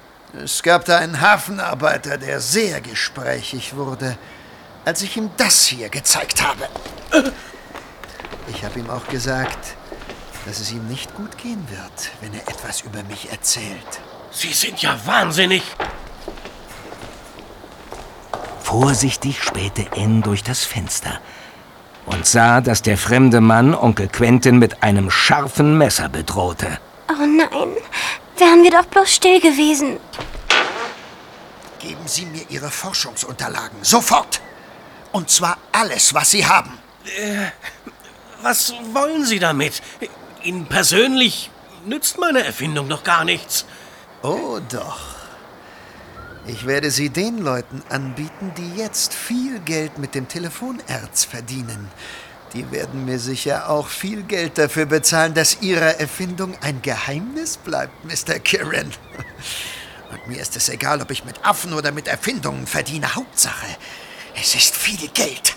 Es gab da einen Hafenarbeiter, der sehr gesprächig wurde, als ich ihm das hier gezeigt habe. Ich habe ihm auch gesagt, dass es ihm nicht gut gehen wird, wenn er etwas über mich erzählt.
Sie sind ja wahnsinnig.
Vorsichtig spähte Anne durch das Fenster. und sah, dass der fremde Mann Onkel Quentin mit einem scharfen Messer bedrohte.
Oh nein, wären wir doch bloß still gewesen.
Geben Sie mir Ihre Forschungsunterlagen. Sofort. Und zwar alles, was Sie haben.
Äh, was wollen Sie damit? Ihnen persönlich nützt meine Erfindung doch gar nichts.
Oh doch. Ich werde sie den Leuten anbieten, die jetzt viel Geld mit dem Telefonerz verdienen. Die werden mir sicher auch viel Geld dafür bezahlen, dass ihre Erfindung ein Geheimnis bleibt, Mr. Kirin. Und mir ist es egal, ob ich mit Affen oder mit Erfindungen verdiene. Hauptsache, es ist viel Geld.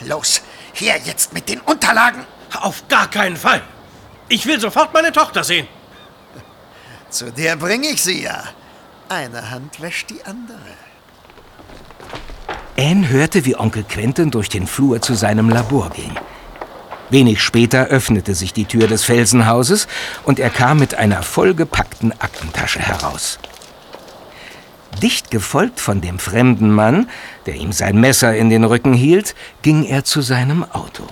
Los, her jetzt mit den Unterlagen.
Auf gar keinen Fall. Ich will sofort meine Tochter sehen.
Zu der bringe ich sie ja. Eine Hand wäscht die andere.
Anne hörte, wie Onkel Quentin durch den Flur zu seinem Labor ging. Wenig später öffnete sich die Tür des Felsenhauses und er kam mit einer vollgepackten Aktentasche heraus. Dicht gefolgt von dem fremden Mann, der ihm sein Messer in den Rücken hielt, ging er zu seinem Auto.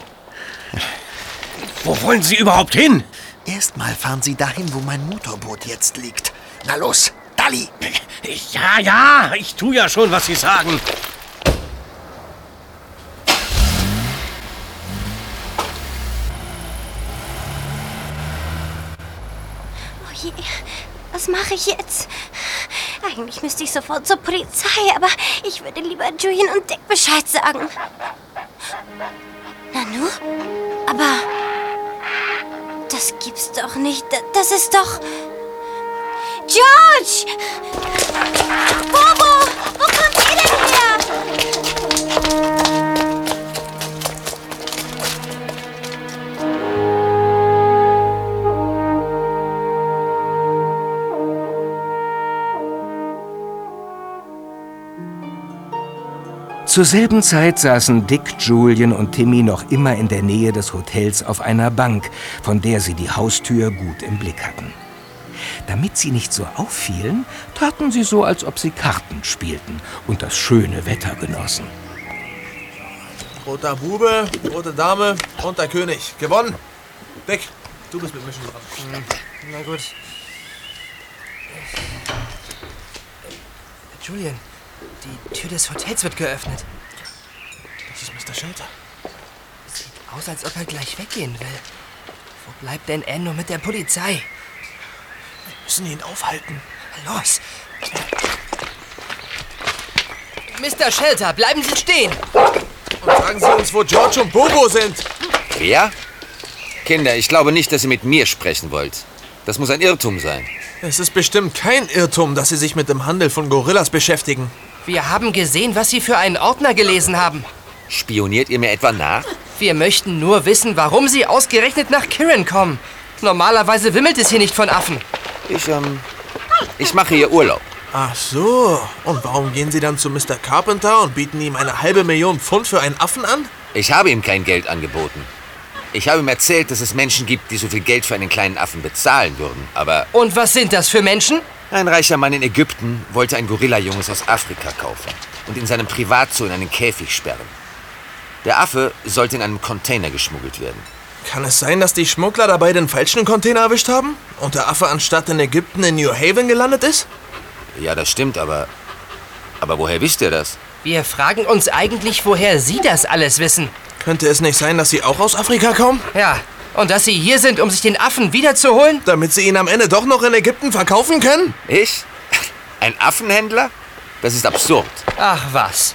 Wo wollen Sie überhaupt hin?
Erstmal fahren Sie dahin, wo mein Motorboot jetzt liegt. Na los, Dalli!
Ja, ja, ich tu ja schon, was Sie sagen.
Oh je, was mache ich jetzt? Eigentlich müsste ich sofort zur Polizei, aber ich würde lieber Julian und Dick Bescheid sagen. Nanu? Aber das gibt's doch nicht. Da- Das ist doch... George! Bobo! Wo kommt ihr denn her?
Zur selben Zeit saßen Dick, Julian und Timmy noch immer in der Nähe des Hotels auf einer Bank, von der sie die Haustür gut im Blick hatten. Damit sie nicht so auffielen, taten sie so, als ob sie Karten spielten und das schöne Wetter genossen.
Roter Bube, rote Dame und der König. Gewonnen. Dick, du bist mit Mischen dran.
Na gut. Julian, die Tür des Hotels wird geöffnet.
Das ist Mr. Shelter.
Sieht aus, als ob er gleich weggehen will. Wo bleibt denn Anne nur mit der Polizei?
Wir müssen ihn aufhalten.
Los! Mr. Shelter, bleiben Sie stehen!
Und sagen Sie uns, wo George und Bobo sind.
Wer? Kinder, ich glaube nicht, dass ihr mit mir sprechen wollt. Das muss ein Irrtum sein.
Es ist bestimmt kein Irrtum, dass Sie sich mit dem Handel von Gorillas beschäftigen.
Wir haben gesehen, was Sie für einen Ordner gelesen haben.
Spioniert ihr mir etwa nach?
Wir möchten nur wissen, warum Sie ausgerechnet nach Kirin kommen. Normalerweise wimmelt es hier nicht von Affen.
Ich, ähm, ich mache hier Urlaub.
Ach so. Und warum gehen Sie dann zu Mr. Carpenter und bieten ihm eine halbe Million Pfund für einen Affen an?
Ich habe ihm kein Geld angeboten. Ich habe ihm erzählt, dass es Menschen gibt, die so viel Geld für einen kleinen Affen bezahlen würden. Aber
Und was sind das für Menschen?
Ein reicher Mann in Ägypten wollte ein Gorilla-Junges aus Afrika kaufen und in seinem Privatzoo in einen Käfig sperren. Der Affe sollte in einem Container geschmuggelt werden.
Kann es sein, dass die Schmuggler dabei den falschen Container erwischt haben? Und der Affe anstatt in Ägypten in New Haven gelandet ist?
Ja, das stimmt, aber. Aber woher wisst ihr das?
Wir fragen uns eigentlich, woher Sie das alles wissen.
Könnte es nicht sein, dass Sie auch aus Afrika kommen?
Ja, und dass Sie hier sind, um sich den Affen wiederzuholen?
Damit Sie ihn am Ende doch noch in Ägypten verkaufen können?
Ich? Ein Affenhändler? Das ist absurd.
Ach was.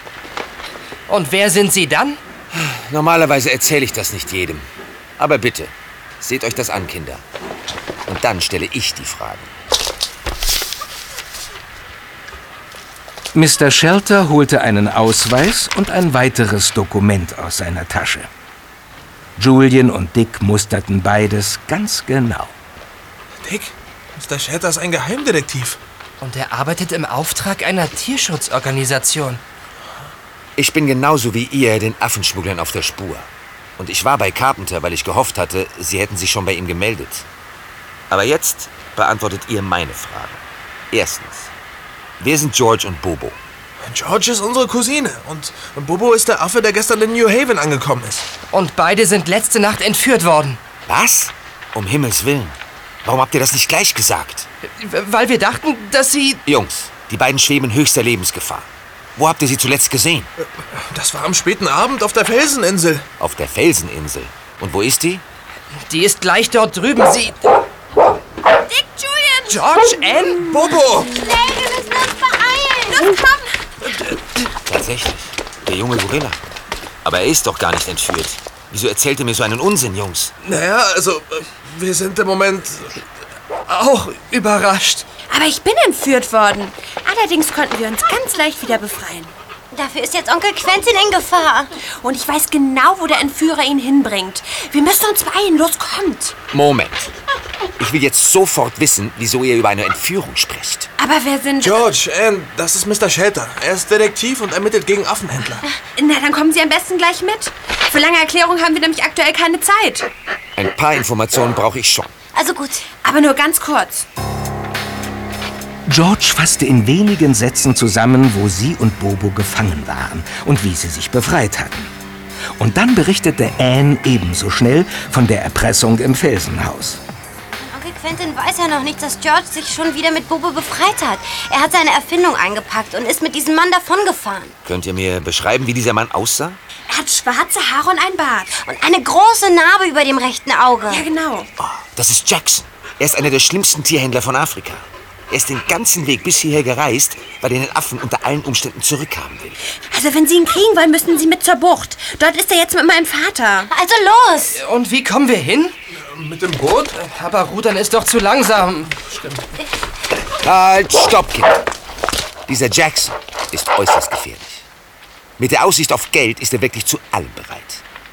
Und wer sind Sie dann?
Normalerweise erzähle ich das nicht jedem. Aber bitte, seht euch das an, Kinder. Und dann stelle ich die Fragen.
Mr. Shelter holte einen Ausweis und ein weiteres Dokument aus seiner Tasche. Julian und Dick musterten beides ganz genau.
Dick, Mr. Shatter ist ein Geheimdetektiv.
Und er arbeitet im Auftrag einer Tierschutzorganisation.
Ich bin genauso wie ihr den Affenschmugglern auf der Spur. Und ich war bei Carpenter, weil ich gehofft hatte, sie hätten sich schon bei ihm gemeldet. Aber jetzt beantwortet ihr meine Fragen. Erstens, wer sind George und Bobo?
George ist unsere Cousine und Bobo ist der Affe, der gestern in New Haven angekommen ist.
Und beide sind letzte Nacht entführt worden.
Was? Um Himmels Willen. Warum habt ihr das nicht gleich gesagt?
Weil wir dachten, dass sie...
Jungs, die beiden schweben in höchster Lebensgefahr. Wo habt ihr sie zuletzt gesehen?
Das war am späten Abend auf der Felseninsel.
Auf der Felseninsel. Und wo ist die?
Die ist gleich dort drüben. Sie...
Dick, Julian!
George, Anne?
Bobo!
Schnell, wir müssen uns beeilen!
Los, komm!
Tatsächlich. Der junge Gorilla. Aber er ist doch gar nicht entführt. Wieso erzählt ihr mir so einen Unsinn, Jungs?
Naja, also, wir sind im Moment
Auch überrascht.
Aber ich bin entführt worden. Allerdings konnten wir uns ganz leicht wieder befreien.
Dafür ist jetzt Onkel Quentin in Gefahr.
Und ich weiß genau, wo der Entführer ihn hinbringt. Wir müssen uns beeilen. Los, kommt!
Moment. Ich will jetzt sofort wissen, wieso ihr über eine Entführung sprecht.
Aber wer sind...
George, Anne, das ist Mr. Shelter. Er ist Detektiv und ermittelt gegen Affenhändler.
Na, dann kommen Sie am besten gleich mit. Für lange Erklärungen haben wir nämlich aktuell keine Zeit.
Ein paar Informationen brauche ich schon.
Also gut.
Aber nur ganz kurz.
George fasste in wenigen Sätzen zusammen, wo sie und Bobo gefangen waren und wie sie sich befreit hatten. Und dann berichtete Anne ebenso schnell von der Erpressung im Felsenhaus.
Onkel Quentin weiß ja noch nicht, dass George sich schon wieder mit Bobo befreit hat. Er hat seine Erfindung eingepackt und ist mit diesem Mann davongefahren.
Könnt ihr mir beschreiben, wie dieser Mann aussah?
Er hat schwarze Haare und ein Bart.
Und eine große Narbe über dem rechten Auge.
Ja, genau.
Das ist Jackson. Er ist einer der schlimmsten Tierhändler von Afrika. Er ist den ganzen Weg bis hierher gereist, weil er den Affen unter allen Umständen zurückhaben will.
Also, wenn Sie ihn kriegen wollen, müssen Sie mit zur Bucht. Dort ist er jetzt mit meinem Vater.
Also los!
Und wie kommen wir hin?
Mit dem Boot?
Aber Rudern ist doch zu langsam.
Halt, stopp, Kind. Dieser Jackson ist äußerst gefährlich. Mit der Aussicht auf Geld ist er wirklich zu allem bereit.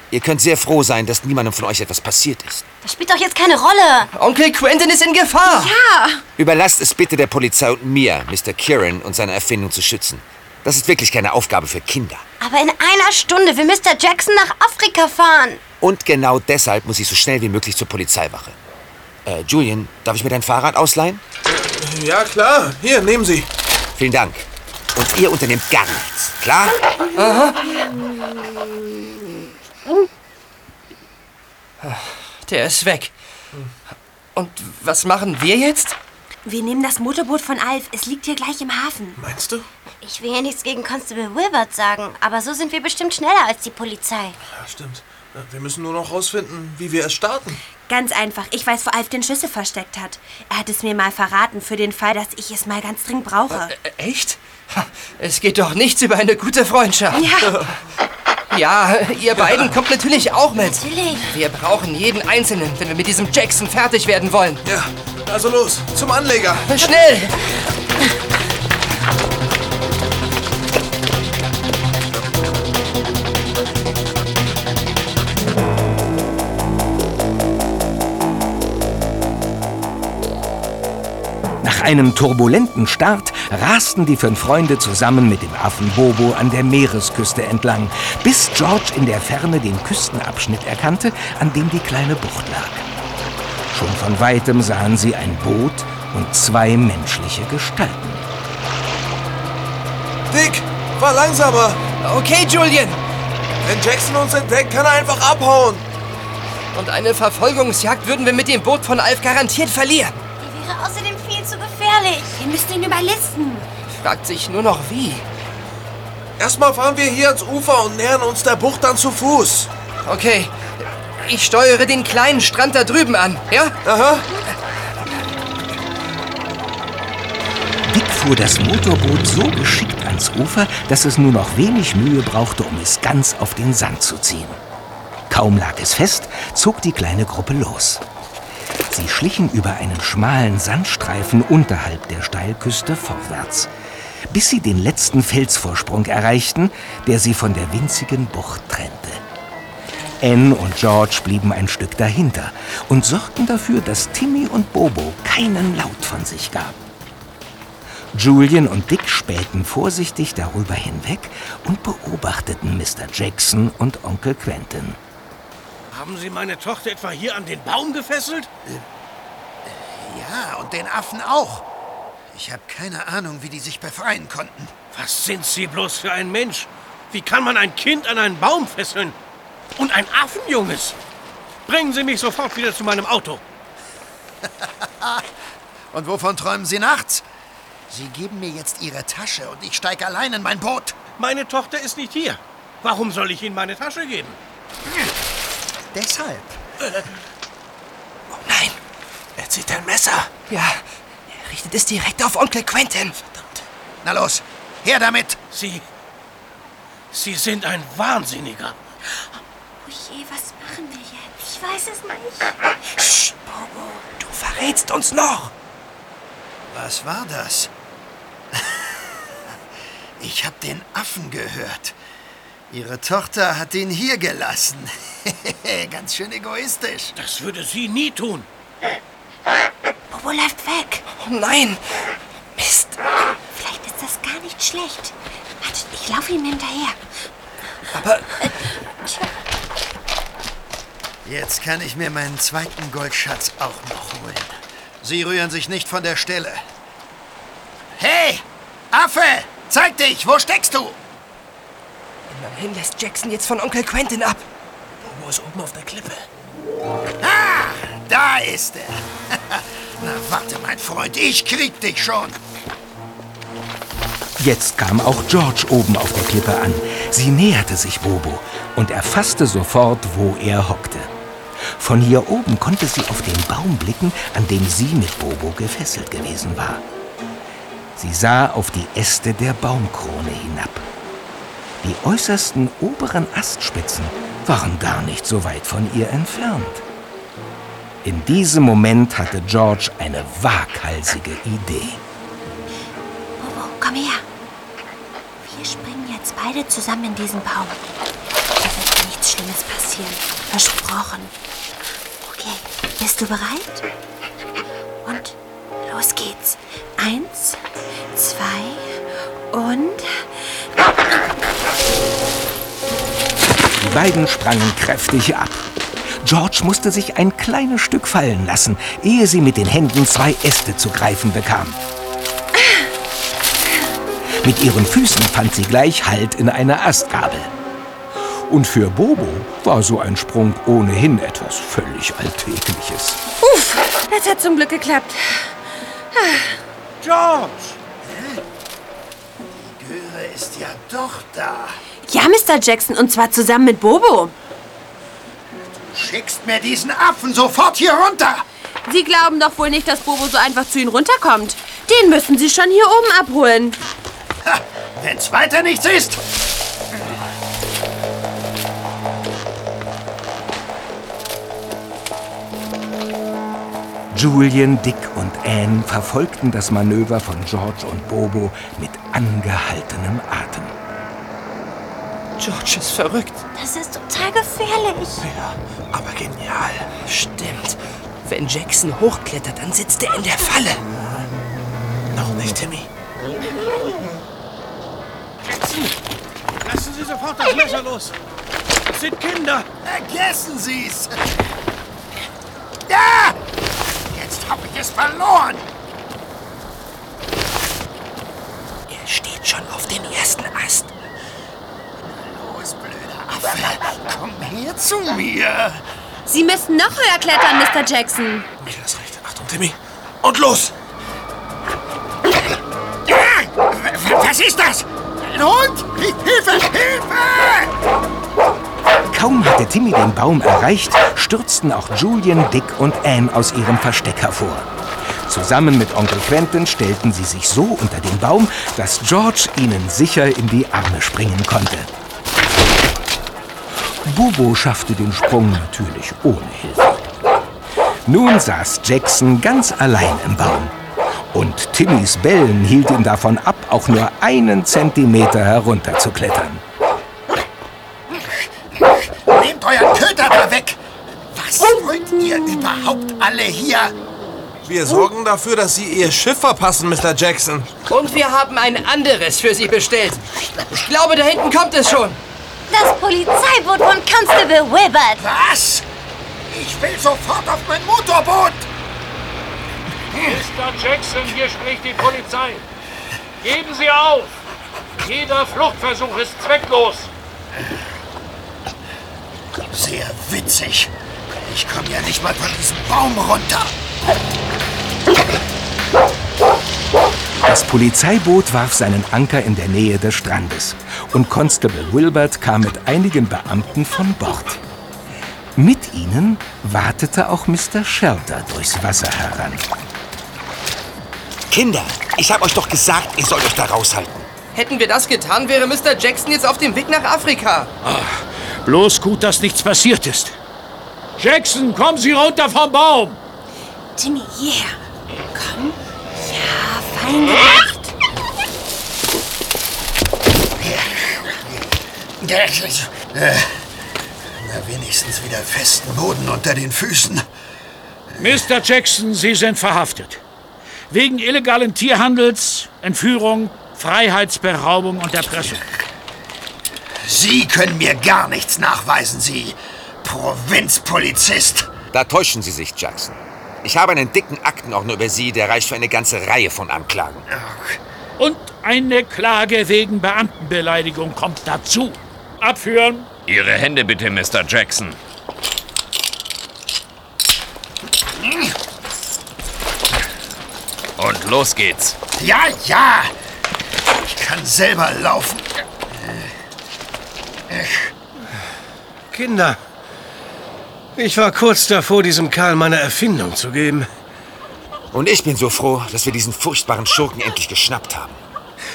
Ihr könnt sehr froh sein, dass niemandem von euch etwas passiert ist.
Das spielt doch jetzt keine Rolle.
Onkel Quentin ist in Gefahr.
Ja.
Überlasst es bitte der Polizei und mir, Mr. Kieran und seine Erfindung zu schützen. Das ist wirklich keine Aufgabe für Kinder.
Aber in einer Stunde will Mr. Jackson nach Afrika fahren.
Und genau deshalb muss ich so schnell wie möglich zur Polizeiwache. Äh, Julian, darf ich mir dein Fahrrad ausleihen?
Ja, klar. Hier, nehmen Sie.
Vielen Dank. Und ihr unternehmt gar nichts, klar?
Der ist weg. Und was machen wir jetzt?
Wir nehmen das Motorboot von Alf. Es liegt hier gleich im Hafen.
Meinst du?
Ich will ja nichts gegen Constable Wilbert sagen, aber so sind wir bestimmt schneller als die Polizei.
Ja, stimmt. Äh, Wir müssen nur noch rausfinden, wie wir es starten.
Ganz einfach. Ich weiß, wo Alf den Schlüssel versteckt hat. Er hat es mir mal verraten, für den Fall, dass ich es mal ganz dringend brauche.
Äh, echt? Ha, Es geht doch nichts über eine gute Freundschaft.
Ja,
Ja, ihr beiden kommt natürlich auch mit.
Natürlich.
Wir brauchen jeden Einzelnen, wenn wir mit diesem Jackson fertig werden wollen.
Ja, also los, zum Anleger.
Schnell!
Nach einem turbulenten Start rasten die fünf Freunde zusammen mit dem Affen Bobo an der Meeresküste entlang, bis George in der Ferne den Küstenabschnitt erkannte, an dem die kleine Bucht lag. Schon von weitem sahen sie ein Boot und zwei menschliche Gestalten.
Dick, fahr langsamer.
Okay, Julian.
Wenn Jackson uns entdeckt, kann er einfach abhauen.
Und eine Verfolgungsjagd würden wir mit dem Boot von Alf garantiert verlieren.
Die wäre außerdem gefährlich.
wir müssen ihn überlisten.
Fragt sich nur noch wie.
Erstmal fahren wir hier ans Ufer und nähern uns der Bucht dann zu Fuß.
Okay, ich steuere den kleinen Strand da drüben an, ja?
Aha.
Dick fuhr das Motorboot so geschickt ans Ufer, dass es nur noch wenig Mühe brauchte, um es ganz auf den Sand zu ziehen. Kaum lag es fest, zog die kleine Gruppe los. Sie schlichen über einen schmalen Sandstreifen unterhalb der Steilküste vorwärts, bis sie den letzten Felsvorsprung erreichten, der sie von der winzigen Bucht trennte. Anne und George blieben ein Stück dahinter und sorgten dafür, dass Timmy und Bobo keinen Laut von sich gaben. Julian und Dick spähten vorsichtig darüber hinweg und beobachteten Mr. Jackson und Onkel Quentin.
Haben Sie meine Tochter etwa hier an den Baum gefesselt?
Ja, und den Affen auch. Ich habe keine Ahnung, wie die sich befreien konnten.
Was sind Sie bloß für ein Mensch? Wie kann man ein Kind an einen Baum fesseln? Und ein Affenjunges? Bringen Sie mich sofort wieder zu meinem Auto.
Und wovon träumen Sie nachts? Sie geben mir jetzt Ihre Tasche und ich steige allein in mein Boot.
Meine Tochter ist nicht hier. Warum soll ich Ihnen meine Tasche geben?
Deshalb.
Oh nein,
Er zieht ein Messer.
ja, er richtet es direkt auf Onkel Quentin.
Na los, her damit!
Sie. Sie sind ein Wahnsinniger.
Oh je, was machen wir jetzt? Ich weiß es nicht.
Psst, Bobo, du verrätst uns noch.
Was war das? Ich habe den Affen gehört. Ihre Tochter hat ihn hier gelassen. Ganz schön egoistisch.
Das würde sie nie tun.
Bobo läuft weg.
Oh nein, Mist.
Vielleicht ist das gar nicht schlecht. Wartet, ich laufe ihm hinterher.
Aber
Jetzt kann ich mir meinen zweiten Goldschatz auch noch holen. Sie rühren sich nicht von der Stelle. Hey, Affe! Zeig dich! Wo steckst du?
Immerhin lässt Jackson jetzt von Onkel Quentin ab.
Bobo ist oben auf der Klippe.
Ah, da ist er. Na, warte, mein Freund, ich krieg dich schon.
Jetzt kam auch George oben auf der Klippe an. Sie näherte sich Bobo und erfasste sofort, wo er hockte. Von hier oben konnte sie auf den Baum blicken, an dem sie mit Bobo gefesselt gewesen war. Sie sah auf die Äste der Baumkrone hinab. Die äußersten oberen Astspitzen waren gar nicht so weit von ihr entfernt. In diesem Moment hatte George eine waghalsige Idee.
Bobo, komm her. Wir springen jetzt beide zusammen in diesen Baum. Da wird nichts Schlimmes passieren. Versprochen. Okay, bist du bereit? Und los geht's. Eins, zwei und...
Die beiden sprangen kräftig ab. George musste sich ein kleines Stück fallen lassen, ehe sie mit den Händen zwei Äste zu greifen bekam. Mit ihren Füßen fand sie gleich Halt in einer Astgabel. Und für Bobo war so ein Sprung ohnehin etwas völlig Alltägliches.
Uff, das hat zum Glück geklappt.
George!
Die Göre ist ja doch da.
Ja, Mr. Jackson, und zwar zusammen mit Bobo.
Schickst mir diesen Affen sofort hier runter.
Sie glauben doch wohl nicht, dass Bobo so einfach zu Ihnen runterkommt. Den müssen Sie schon hier oben abholen.
Ha, wenn's weiter nichts ist.
Julian, Dick und Anne verfolgten das Manöver von George und Bobo mit angehaltenem Atem.
George ist verrückt.
Das ist total gefährlich.
Ja, aber genial.
Stimmt. Wenn Jackson hochklettert, dann sitzt er in der Falle.
Noch nicht, Timmy.
Lassen Sie sofort das Messer los. Das sind Kinder.
Vergessen Sie's. Ja! Jetzt hab ich es verloren.
Er steht schon auf dem ersten Ast.
Affe. Komm her zu mir.
Sie müssen noch höher klettern, Mr. Jackson.
Okay, das reicht. Achtung, Timmy. Und los!
Was ist das? Ein Hund? Hilfe! Hilfe!
Kaum hatte Timmy den Baum erreicht, stürzten auch Julian, Dick und Anne aus ihrem Versteck hervor. Zusammen mit Onkel Quentin stellten sie sich so unter den Baum, dass George ihnen sicher in die Arme springen konnte. Bobo schaffte den Sprung natürlich ohne Hilfe. Nun saß Jackson ganz allein im Baum. Und Timmys Bellen hielt ihn davon ab, auch nur einen Zentimeter herunterzuklettern.
Nehmt euren Köter da weg! Was wollt ihr überhaupt alle hier?
Wir sorgen dafür, dass Sie Ihr Schiff verpassen, Mr. Jackson.
Und wir haben ein anderes für Sie bestellt. Ich glaube, da hinten kommt es schon.
Das Polizeiboot von Constable Wilbert.
Was? Ich will sofort auf mein Motorboot!
Mr. Jackson, hier spricht die Polizei. Geben Sie auf! Jeder Fluchtversuch ist zwecklos.
Sehr witzig. Ich komme ja nicht mal von diesem Baum runter.
Das Polizeiboot warf seinen Anker in der Nähe des Strandes und Constable Wilbert kam mit einigen Beamten von Bord. Mit ihnen wartete auch Mr. Shelter durchs Wasser heran.
Kinder, ich habe euch doch gesagt, ihr sollt euch da raushalten.
Hätten wir das getan, wäre Mr. Jackson jetzt auf dem Weg nach Afrika.
Bloß gut, dass nichts passiert ist. Jackson, kommen Sie runter vom Baum!
Timmy, hierher. Komm. Ja, fein gemacht.
Äh, na, wenigstens wieder festen Boden unter den Füßen.
Mr. Jackson, Sie sind verhaftet. Wegen illegalen Tierhandels, Entführung, Freiheitsberaubung und Erpressung.
Sie können mir gar nichts nachweisen, Sie Provinzpolizist.
Da täuschen Sie sich, Jackson. Ich habe einen dicken Aktenordner über Sie, der reicht für eine ganze Reihe von Anklagen.
Und eine Klage wegen Beamtenbeleidigung kommt dazu. Abführen.
Ihre Hände bitte, Mr. Jackson. Und los geht's.
Ja, ja. Ich kann selber laufen.
Kinder, ich war kurz davor, diesem Karl meine Erfindung zu geben.
Und ich bin so froh, dass wir diesen furchtbaren Schurken endlich geschnappt haben.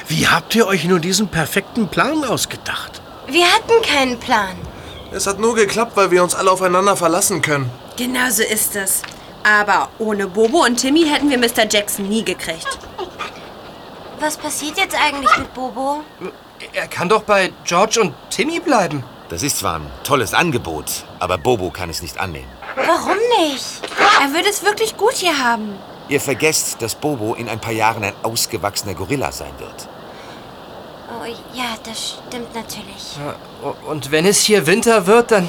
Wie habt ihr euch nur diesen perfekten Plan ausgedacht?
Wir hatten keinen Plan.
Es hat nur geklappt, weil wir uns alle aufeinander verlassen können.
Genau so ist es. Aber ohne Bobo und Timmy hätten wir Mr. Jackson nie gekriegt.
Was passiert jetzt eigentlich mit Bobo?
Er kann doch bei George und Timmy bleiben.
Das ist zwar ein tolles Angebot, aber Bobo kann es nicht annehmen.
Warum nicht?
Er würde es wirklich gut hier haben.
Ihr vergesst, dass Bobo in ein paar Jahren ein ausgewachsener Gorilla sein wird.
Oh ja, das stimmt natürlich.
Und wenn es hier Winter wird, dann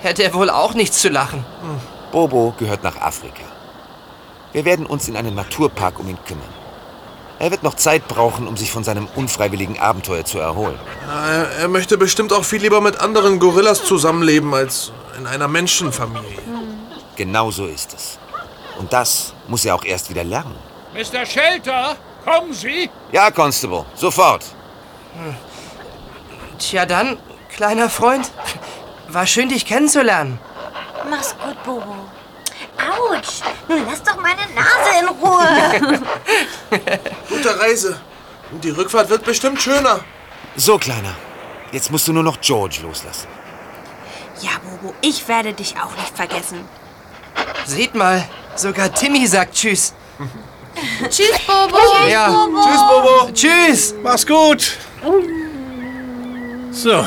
hätte er wohl auch nichts zu lachen.
Bobo gehört nach Afrika. Wir werden uns in einem Naturpark um ihn kümmern. Er wird noch Zeit brauchen, um sich von seinem unfreiwilligen Abenteuer zu erholen.
Er, er möchte bestimmt auch viel lieber mit anderen Gorillas zusammenleben als in einer Menschenfamilie.
Genau so ist es. Und das muss er auch erst wieder lernen.
Mr. Shelter, kommen Sie!
Ja, Constable, sofort.
Tja dann, kleiner Freund, war schön, dich kennenzulernen.
Mach's gut, Bobo. Autsch! Nun lass doch meine Nase in Ruhe.
Gute Reise. Und die Rückfahrt wird bestimmt schöner.
So, Kleiner. Jetzt musst du nur noch George loslassen.
Ja, Bobo, ich werde dich auch nicht vergessen.
Seht mal, sogar Timmy sagt Tschüss.
Tschüss, Bobo.
Ja,
Bobo.
tschüss, Bobo. Tschüss.
Mach's gut. So,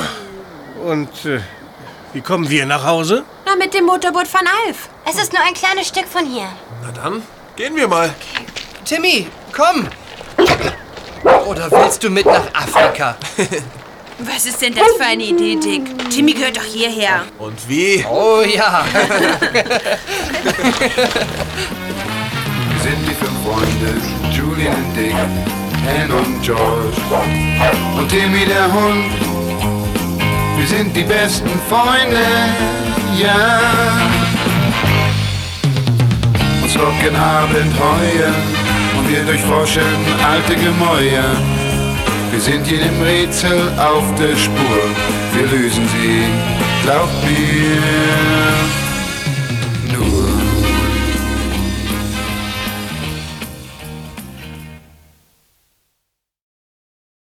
und äh, wie kommen wir nach Hause?
Na, mit dem Motorboot von Alf.
Es ist nur ein kleines Stück von hier.
Na dann, gehen wir mal.
Timmy, komm. Oder willst du mit nach Afrika?
Was ist denn das für eine Idee, Dick? Timmy gehört doch hierher.
Und wie?
Oh ja.
Wir sind die fünf Freunde, Julian und Dick, Ann und George und Timmy der Hund. Wir sind die besten Freunde, ja. Uns locken Abenteuer und wir durchforschen alte Gemäuer. Wir sind jedem Rätsel auf der Spur, wir lösen sie, glaubt mir.